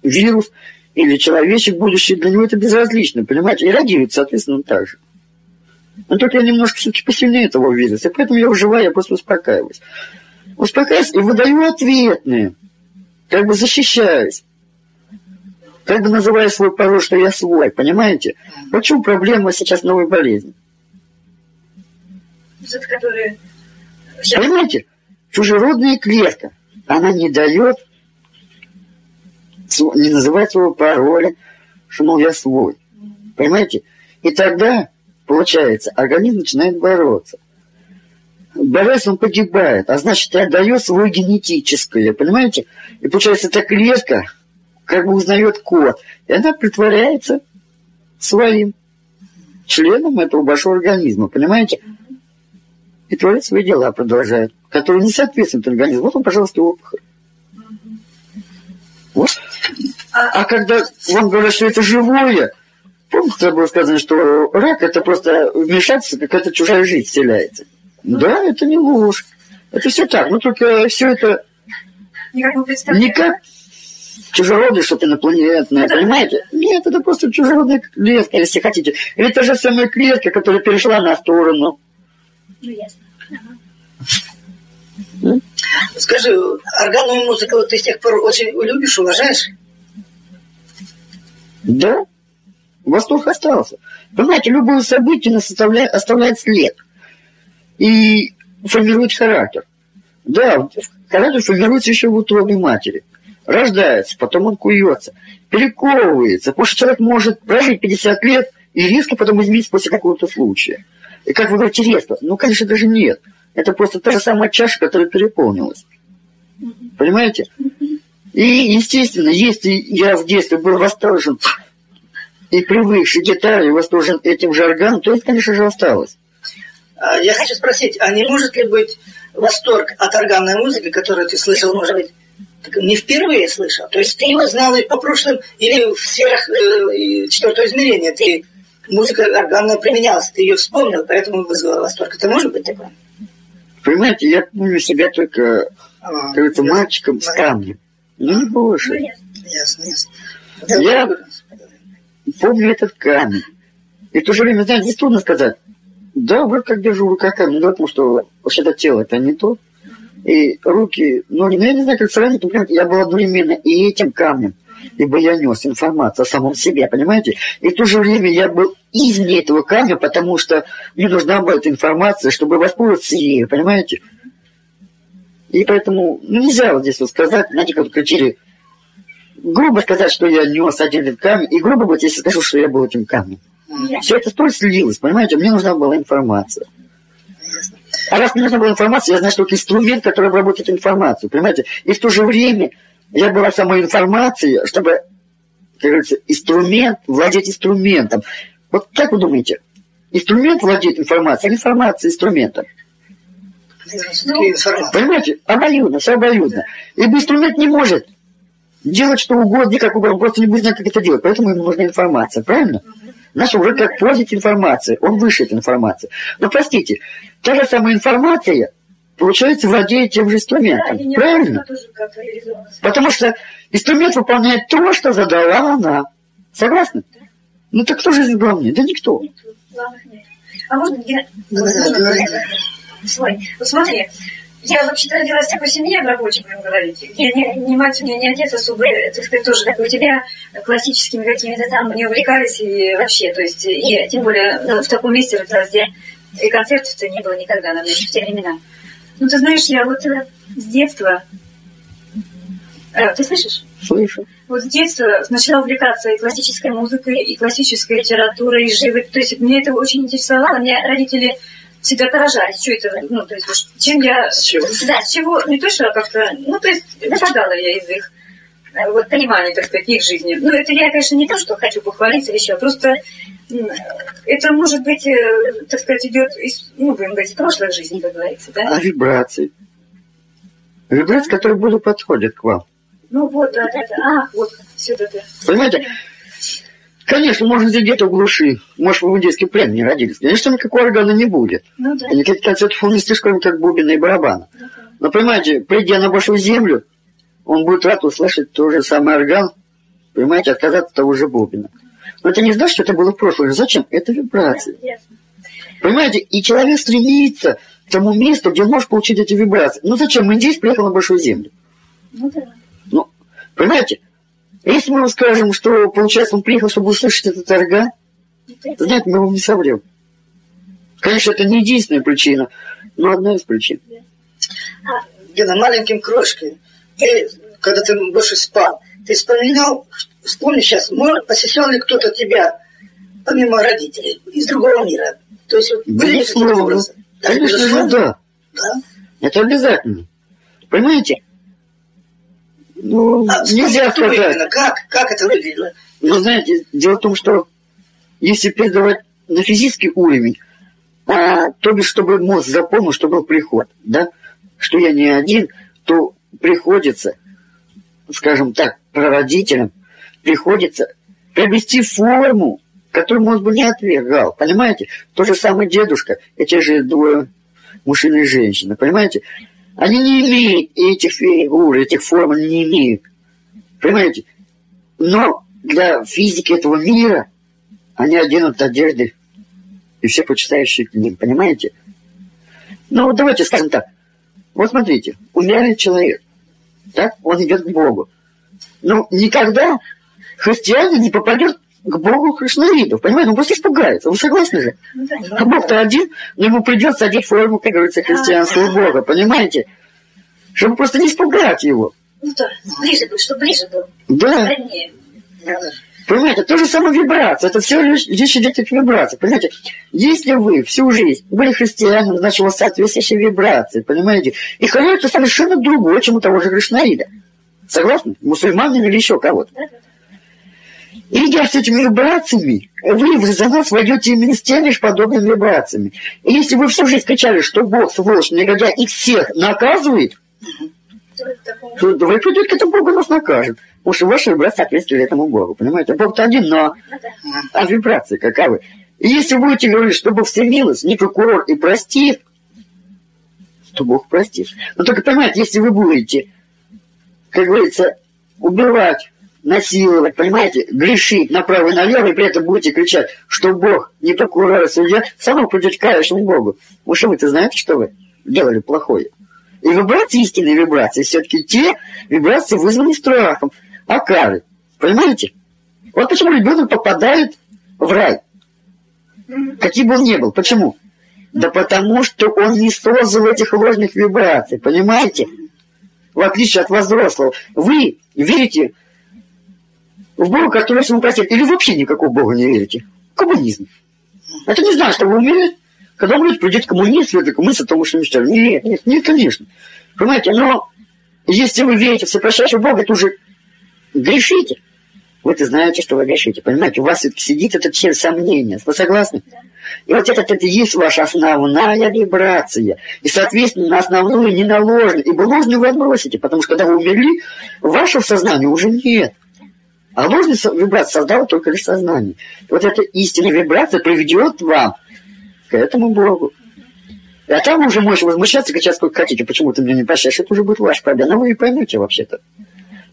вирус или человечек будущий, для него это безразлично, понимаете? И реагирует, соответственно, он так же. Но только я немножко все-таки посильнее этого вируса, поэтому я выживаю, я просто успокаиваюсь. Успокаиваюсь и выдаю ответные, как бы защищаюсь. Как бы называя свой пароль, что я свой, понимаете? Почему проблема сейчас новой болезни? Это которые... Понимаете? Чужеродная клетка, она не дает, не называет своего пароля, что, мол, я свой. Понимаете? И тогда, получается, организм начинает бороться. Борясь, он погибает, а значит, и отдает свое генетическое, понимаете? И получается, эта клетка как бы узнает код, и она притворяется своим членом этого большого организма, понимаете? И творит свои дела, продолжает, которые не соответствуют организму. Вот он, пожалуйста, опухоль. Вот. А когда вам говорят, что это живое, помните, было сказано, что рак это просто вмешательство, какая-то чужая жизнь вселяется. Да, это не ложь. Это все так. Но только все это не как чужеродное что-то инопланетное, это... понимаете? Нет, это просто чужеродная клетка, если хотите. Или та же самая клетка, которая перешла на сторону. Ну, ясно. Ага. Скажи, органную музыку ты с тех пор очень любишь, уважаешь? Да. Восторг остался. Понимаете, любое событие нас оставляет, оставляет след. И формирует характер. Да, характер формируется еще в утробе матери. Рождается, потом он куется, перековывается. Потому что человек может прожить 50 лет и резко потом измениться после какого-то случая. И как вы говорите, резко? Ну, конечно, даже нет. Это просто та же самая чаша, которая переполнилась. Понимаете? И, естественно, если я в детстве был восторжен и привыкший гитаре, восторжен этим же органом, то это, конечно же, осталось. А, я хочу спросить, а не может ли быть восторг от органной музыки, которую ты слышал, может быть, не впервые слышал? То есть ты его знал и по прошлым, или в сферах э, четвертого измерения, ты музыка органная применялась, ты ее вспомнил, поэтому вызвала восторг. Это может быть такое? Понимаете, я помню себя только а, каким-то мальчиком с камнем. Ну, не больше. Ну, ясно, ясно. Я помню этот камень. И в то же время, знаете, здесь трудно сказать. Да, вроде как держу в руках камень, да, потому что вообще-то тело это не то. И руки, ну, я не знаю, как сравнить, но я был одновременно и этим камнем, ибо я нес информацию о самом себе, понимаете? И в то же время я был извне этого камня, потому что мне нужна была эта информация, чтобы воспользоваться ею, понимаете? И поэтому ну, нельзя вот здесь вот сказать, знаете, как кричили, грубо сказать, что я нес один этот камень, и грубо быть, если скажу, что я был этим камнем. Все это столь слилось, понимаете? Мне нужна была информация. А раз мне нужна была информация, я знаю, что это инструмент, который обработает информацию, понимаете? И в то же время я была самой информацией, чтобы, как говорится, инструмент, владеть инструментом. Вот как вы думаете, инструмент владеет информацией, а информация инструментом? Ну, понимаете, обоюдно, все обоюдно. Ибо инструмент не может делать что угодно, как угодно, он просто не будет знать, как это делать. Поэтому ему нужна информация, правильно? Наш уже как пользователь информации, он выше этой информации. Но простите, та же самая информация, получается, владеет тем же инструментом. Да, правильно? Потому что инструмент выполняет то, что задала она. Согласны? Да. Ну так кто же здесь главный? Да никто. Никто. Главных нет. А можно я... Свой. Вот смотри, я вообще-то родилась в такой семье, в рабочей, будем говорить. Я не, не мать, у меня не отец особо, так сказать, тоже, как у тебя, классическими какими-то там не увлекались и вообще, то есть, и тем более ну, в таком месте родилась, где и концертов-то не было никогда, наверное, в те времена. Ну, ты знаешь, я вот э, с детства... Э, ты слышишь? Слышу. Вот с детства начала увлекаться и классической музыкой, и классической литературой, и живой. То есть мне это очень интересовало. Мне родители всегда поражались, что это, ну, то есть, чем я... С чего? Да, с чего, не то, что как-то, ну, то есть, выпадала я из их э, вот понимания, так сказать, их жизни. Ну, это я, конечно, не то, что хочу похвалиться или еще, а просто это, может быть, э, так сказать, идет из, ну, будем говорить, из прошлой жизни, как говорится, да? А вибрации? Вибрации, которые более подходят к вам. Ну, вот, да, да, да. А, вот, все это. Понимаете, Конечно, можно здесь где-то в глуши. Может, вы в индийском плен не родились. Конечно, никакого органа не будет. Ну, да. И никаких концертов он не слишком, как бубен и барабан. Ну, Но, понимаете, придя на вашу землю, он будет рад услышать тот же самый орган, понимаете, отказаться от того же бубена. Но это не значит, что это было в прошлом. Зачем? Это вибрации. Понимаете, и человек стремится к тому месту, где он может получить эти вибрации. Ну зачем? Индейец приехал на Большую Землю. Ну да. Ну, понимаете, если мы вам скажем, что, получается, он приехал, чтобы услышать этот орган, знаете, мы вам не соврем. Конечно, это не единственная причина, но одна из причин. Гена, маленьким крошкой, ты, когда ты больше спал, ты вспоминал, вспомни сейчас, может, посещал ли кто-то тебя, помимо родителей, из другого мира? То есть, вот, были Безусловно. Конечно же, да. Да. Это обязательно. Понимаете? Ну, А нельзя что сказать. именно? Как? Как это выглядело? Но знаете, дело в том, что если передавать на физический уровень, а, то бишь, чтобы мозг запомнил, что был приход, да, что я не один, то приходится, скажем так, прародителям, приходится приобрести форму, которую мозг бы не отвергал, понимаете? То же самое дедушка, эти же двое мужчина и женщина, понимаете? Они не имеют этих фигур, этих форм они не имеют, понимаете? Но для физики этого мира они оденут одежды и все почитающие к ним, понимаете? Ну, вот давайте скажем так. Вот смотрите, умирает человек, так? Он идет к Богу. Ну, никогда христианин не попадет к Богу Кришнаидов, понимаете? Он просто испугается. Вы согласны же? Ну. А Бог-то один, но ему придется одеть форму, как говорится, христианского Бога, понимаете? Чтобы просто не испугать его. Ну да, ближе был, чтобы ближе был. Да. Понимаете, то же самое вибрация. Это все лишь речь идет о вибрации. Понимаете, если вы всю жизнь были христианином, значит, у вас соответствующие вибрации, понимаете? И характер совершенно другой, чем у того же Кришнаида. Согласны? Мусульманин или еще кого-то. Да, да, да. И идя с этими вибрациями, вы в резонанс войдете именно с теми же подобными вибрациями. И если вы всю жизнь кричали, что Бог, сволочь, негодяй, их всех наказывает, То вы придете к этому Богу нас накажет. Потому что ваши вибрации соответствуют этому Богу. Понимаете? Бог-то один, но а вибрации каковы? И если вы будете говорить, что Бог всемилость, не прокурор и простит, то Бог простит. Но только понимаете, если вы будете, как говорится, убивать, насиловать, понимаете, грешить направо и налево, и при этом будете кричать, что Бог не прокурор и судья, само придете к кающему Богу. Вы что, вы-то знаете, что вы делали плохое? И вибрации, истинные вибрации, все-таки те вибрации вызваны страхом, а кары. Понимаете? Вот почему ребенок попадает в рай. Каким бы он ни был. Почему? Да потому что он не создал этих ложных вибраций. Понимаете? В отличие от взрослого. Вы верите в Бога, который всему простит. Или вообще никакого Бога не верите. Коммунизм. Это не значит, что вы умеете. Когда умрете, придет вы такой мысль, потому что мечтали. Нет, нет, нет, конечно. Понимаете, но если вы верите в всепрощающего Бога, это уже грешите. Вы-то знаете, что вы грешите, понимаете? У вас сидит этот червь сомнения. Вы согласны? И вот этот, это и есть ваша основная вибрация. И, соответственно, на основную не наложено. Ибо ложную вы отбросите, потому что когда вы умерли, вашего сознания уже нет. А ложная со- вибрация создала только лишь сознание. Вот эта истинная вибрация приведет вам к этому Богу. А там уже можете возмущаться, кричать сколько хотите, почему ты меня не прощаешь, это уже будет ваш проблема. Но вы и поймете вообще-то.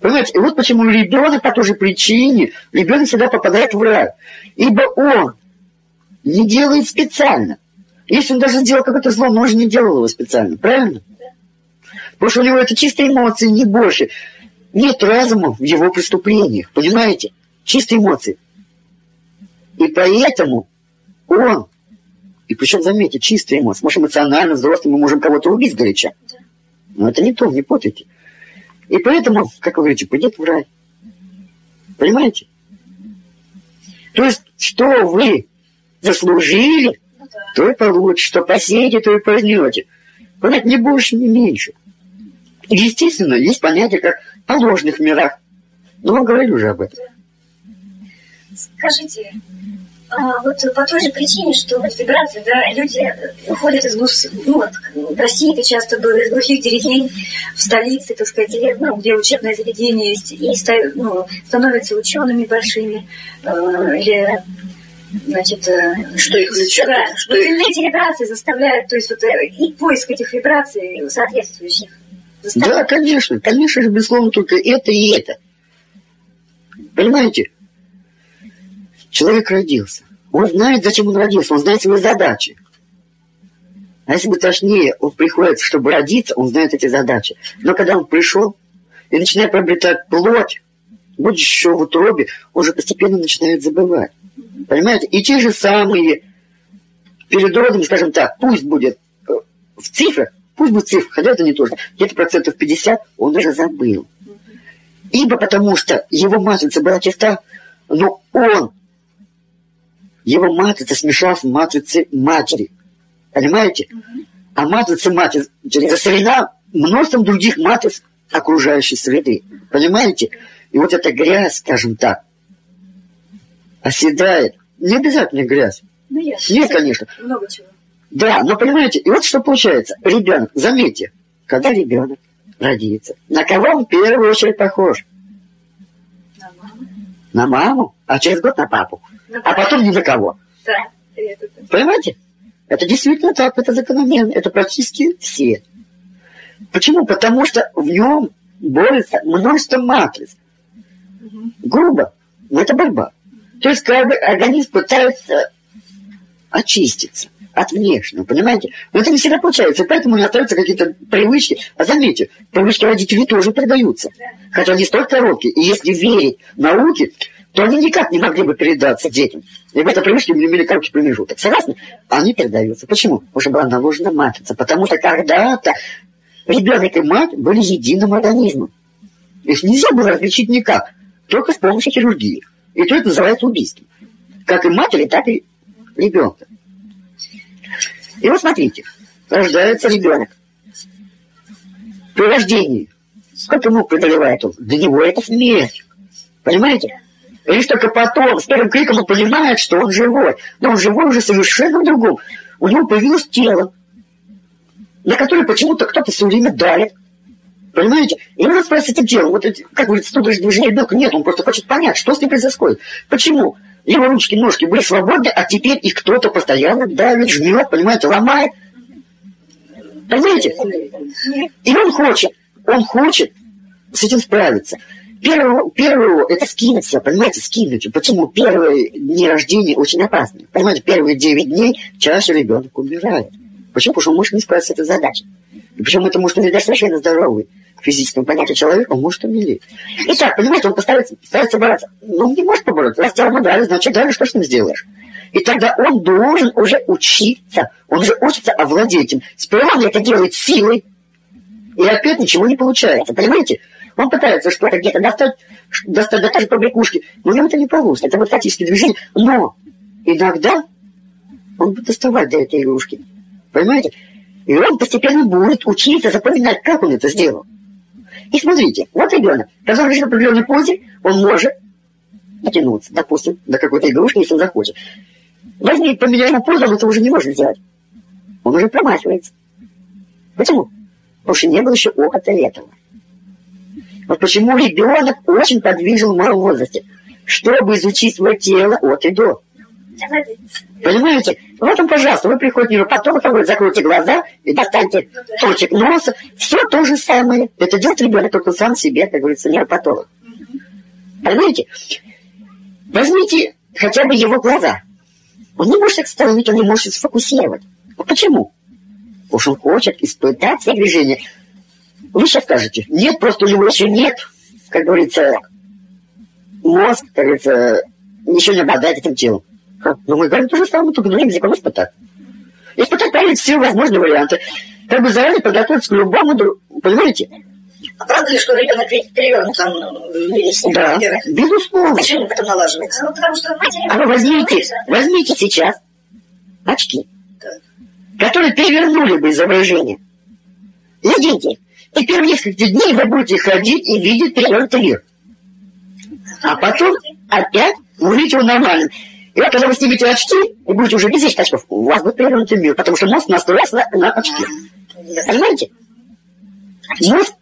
Понимаете, и вот почему ребенок по той же причине, ребенок всегда попадает в рай. Ибо он не делает специально. Если он даже сделал какое-то зло, он же не делал его специально, правильно? Потому что у него это чистые эмоции, не больше. Нет разума в его преступлениях, понимаете? Чистые эмоции. И поэтому он, и причем, заметьте, чистые эмоции, может, эмоционально, взрослый, мы можем кого-то убить горяча. Но это не то, не путайте. И поэтому, как вы говорите, пойдет в рай. Понимаете? То есть, что вы заслужили, Ну то и получите. Что посеете, то и пожнете. Понимаете, не больше, не меньше. Естественно, есть понятие, как о ложных мирах. Но мы говорили уже об этом. Скажите, а вот по той же причине, что вот вибрации, да, люди уходят из гус, ну вот, в России это часто было, из глухих деревень в столице, так сказать, или, ну, где учебное заведение есть, и ну, становятся учеными большими, э, или, значит, э, Что их влечет? да, Что вот их... вибрации заставляют, то есть вот э, и поиск этих вибраций соответствующих. Да, конечно, конечно же, безусловно, только это и это. Понимаете? Человек родился. Он знает, зачем он родился, он знает свои задачи. А если бы точнее, он приходит, чтобы родиться, он знает эти задачи. Но когда он пришел и начинает приобретать плоть, еще в утробе, он же постепенно начинает забывать. Понимаете? И те же самые перед родом, скажем так, пусть будет э, в цифрах, пусть будет цифра, хотя это не точно, где-то процентов 50 он уже забыл. Ибо потому что его матрица была чиста, но он, его матрица смешалась с матрицей матери. Понимаете? А матрица матери засорена множеством других матриц окружающей среды. Понимаете? И вот эта грязь, скажем так, оседает. Не обязательно грязь. Ну, я. Нет, конечно. Много чего. Да, но понимаете, и вот что получается. Ребенок, заметьте, когда ребенок родится, на кого он в первую очередь похож? На маму. На маму, а через год на папу. Ну, А потом ни на кого. Да. Понимаете? Это действительно так, это закономерно, это практически все. Почему? Потому что в нем борется множество матриц. Грубо, но это борьба. То есть как бы организм пытается очиститься от внешнего, понимаете? Но это не всегда получается, поэтому остаются какие-то привычки. А заметьте, привычки родителей тоже передаются. Хотя они столь короткие, и если верить науке, то они никак не могли бы передаться детям. И в этой привычке имели короткий промежуток. Согласны? Они передаются. Почему? Потому что была наложена матрица. Потому что когда-то ребенок и мать были единым организмом. Их нельзя было различить никак, только с помощью хирургии. И то это называется убийством. Как и матери, так и ребенка. И вот смотрите, рождается ребенок. При рождении, сколько мук преодолевает он? Для него это смерть. Понимаете? И лишь только потом, с первым криком он понимает, что он живой. Но он живой уже совершенно в другом. У него появилось тело, на которое почему-то кто-то все время давит. Понимаете? И он справиться с этим телом. Вот как говорится, студость движения ребенка нет. Он просто хочет понять, что с ним происходит. Почему? Его ручки, ножки были свободны, а теперь их кто-то постоянно давит, жмет, понимаете, ломает. Понимаете? И он хочет, он хочет с этим справиться. Первое, первое это скинуть все, понимаете, скинуть. Почему первые дни рождения очень опасны? Понимаете, первые 9 дней чаще ребенок умирает. Почему? Потому что может не справиться с этой задачей. И причем это быть даже совершенно здоровый к физическому понятию человека, может умереть. Итак, понимаете, он постарается, старается бороться. Но он не может побороться. Раз тебя дали, значит, дали, что с ним сделаешь? И тогда он должен уже учиться. Он уже учится овладеть этим. Сперва он это делает силой, и опять ничего не получается. Понимаете? Он пытается что-то где-то достать, достать до той же побрякушки, но у него это не получится. Это вот фактически движение. Но иногда он будет доставать до этой игрушки. Понимаете? И он постепенно будет учиться запоминать, как он это сделал. И смотрите, вот ребенок, когда он лежит в определенной позе, он может дотянуться, допустим, до какой-то игрушки, если он захочет. Возьми, поменяй ему позу, он это уже не может сделать. Он уже промахивается. Почему? Потому что не было еще опыта этого. Вот почему ребенок очень подвижен в малом возрасте, чтобы изучить свое тело от и до. Понимаете? Вот он, пожалуйста, вы приходите, потом вы закройте глаза и достаньте точек носа. Все то же самое. Это делает ребенок только сам себе, как говорится, нейропатолог. Понимаете? Возьмите хотя бы его глаза. Он не может остановить, он не может сфокусировать. А почему? Потому что он хочет испытать все движения. Вы сейчас скажете, нет, просто у него еще нет, как говорится, мозг, как говорится, еще не обладает этим телом. Но мы говорим то же самое, только другим языком испытать. Испытать проверить все возможные варианты. Как бы заранее подготовиться к любому, понимаете? А правда ли, что ребенок ведь перевернут там весь? Да, безусловно. Почему потом налаживается? Ну, потому что матери... А вы возьмите, возьмите сейчас очки, которые перевернули бы изображение. Наденьте. И первые несколько дней вы будете ходить и видеть перевернутый мир. А потом опять увидите его нормальным. И вот когда вы снимете очки и будете уже без очков, у вас будет перевернутый мир, потому что мозг настроился на, на очки. Понимаете? Мозг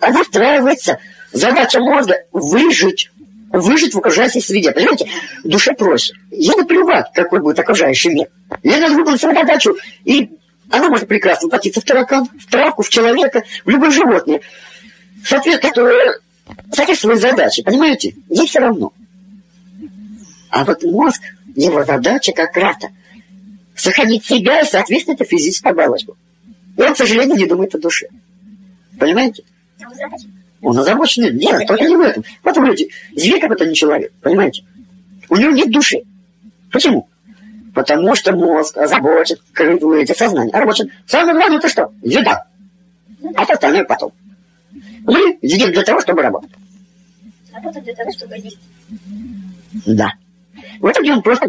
настраивается. Задача мозга выжить. Выжить в окружающей среде. Понимаете? Душе проще. Ей наплевать, какой будет окружающий мир. Ей надо выполнить свою задачу и Она может прекрасно платиться в таракан, в травку, в человека, в любое животное. Соответственно, которое соответствует задаче, понимаете? Ей все равно. А вот мозг, его задача как раз-то сохранить себя и, соответственно, это физическую оболочку. И он, к сожалению, не думает о душе. Понимаете? Он озабоченный. Нет, только не в этом. Вот говорите, зверь какой-то не человек, понимаете? У него нет души. Почему? Потому что мозг озабочен, эти сознание. А рабочий. Самое главное это что? Еда. А то остальное потом. Мы едим для того, чтобы работать. Работать для того, чтобы есть. Да. В этом он просто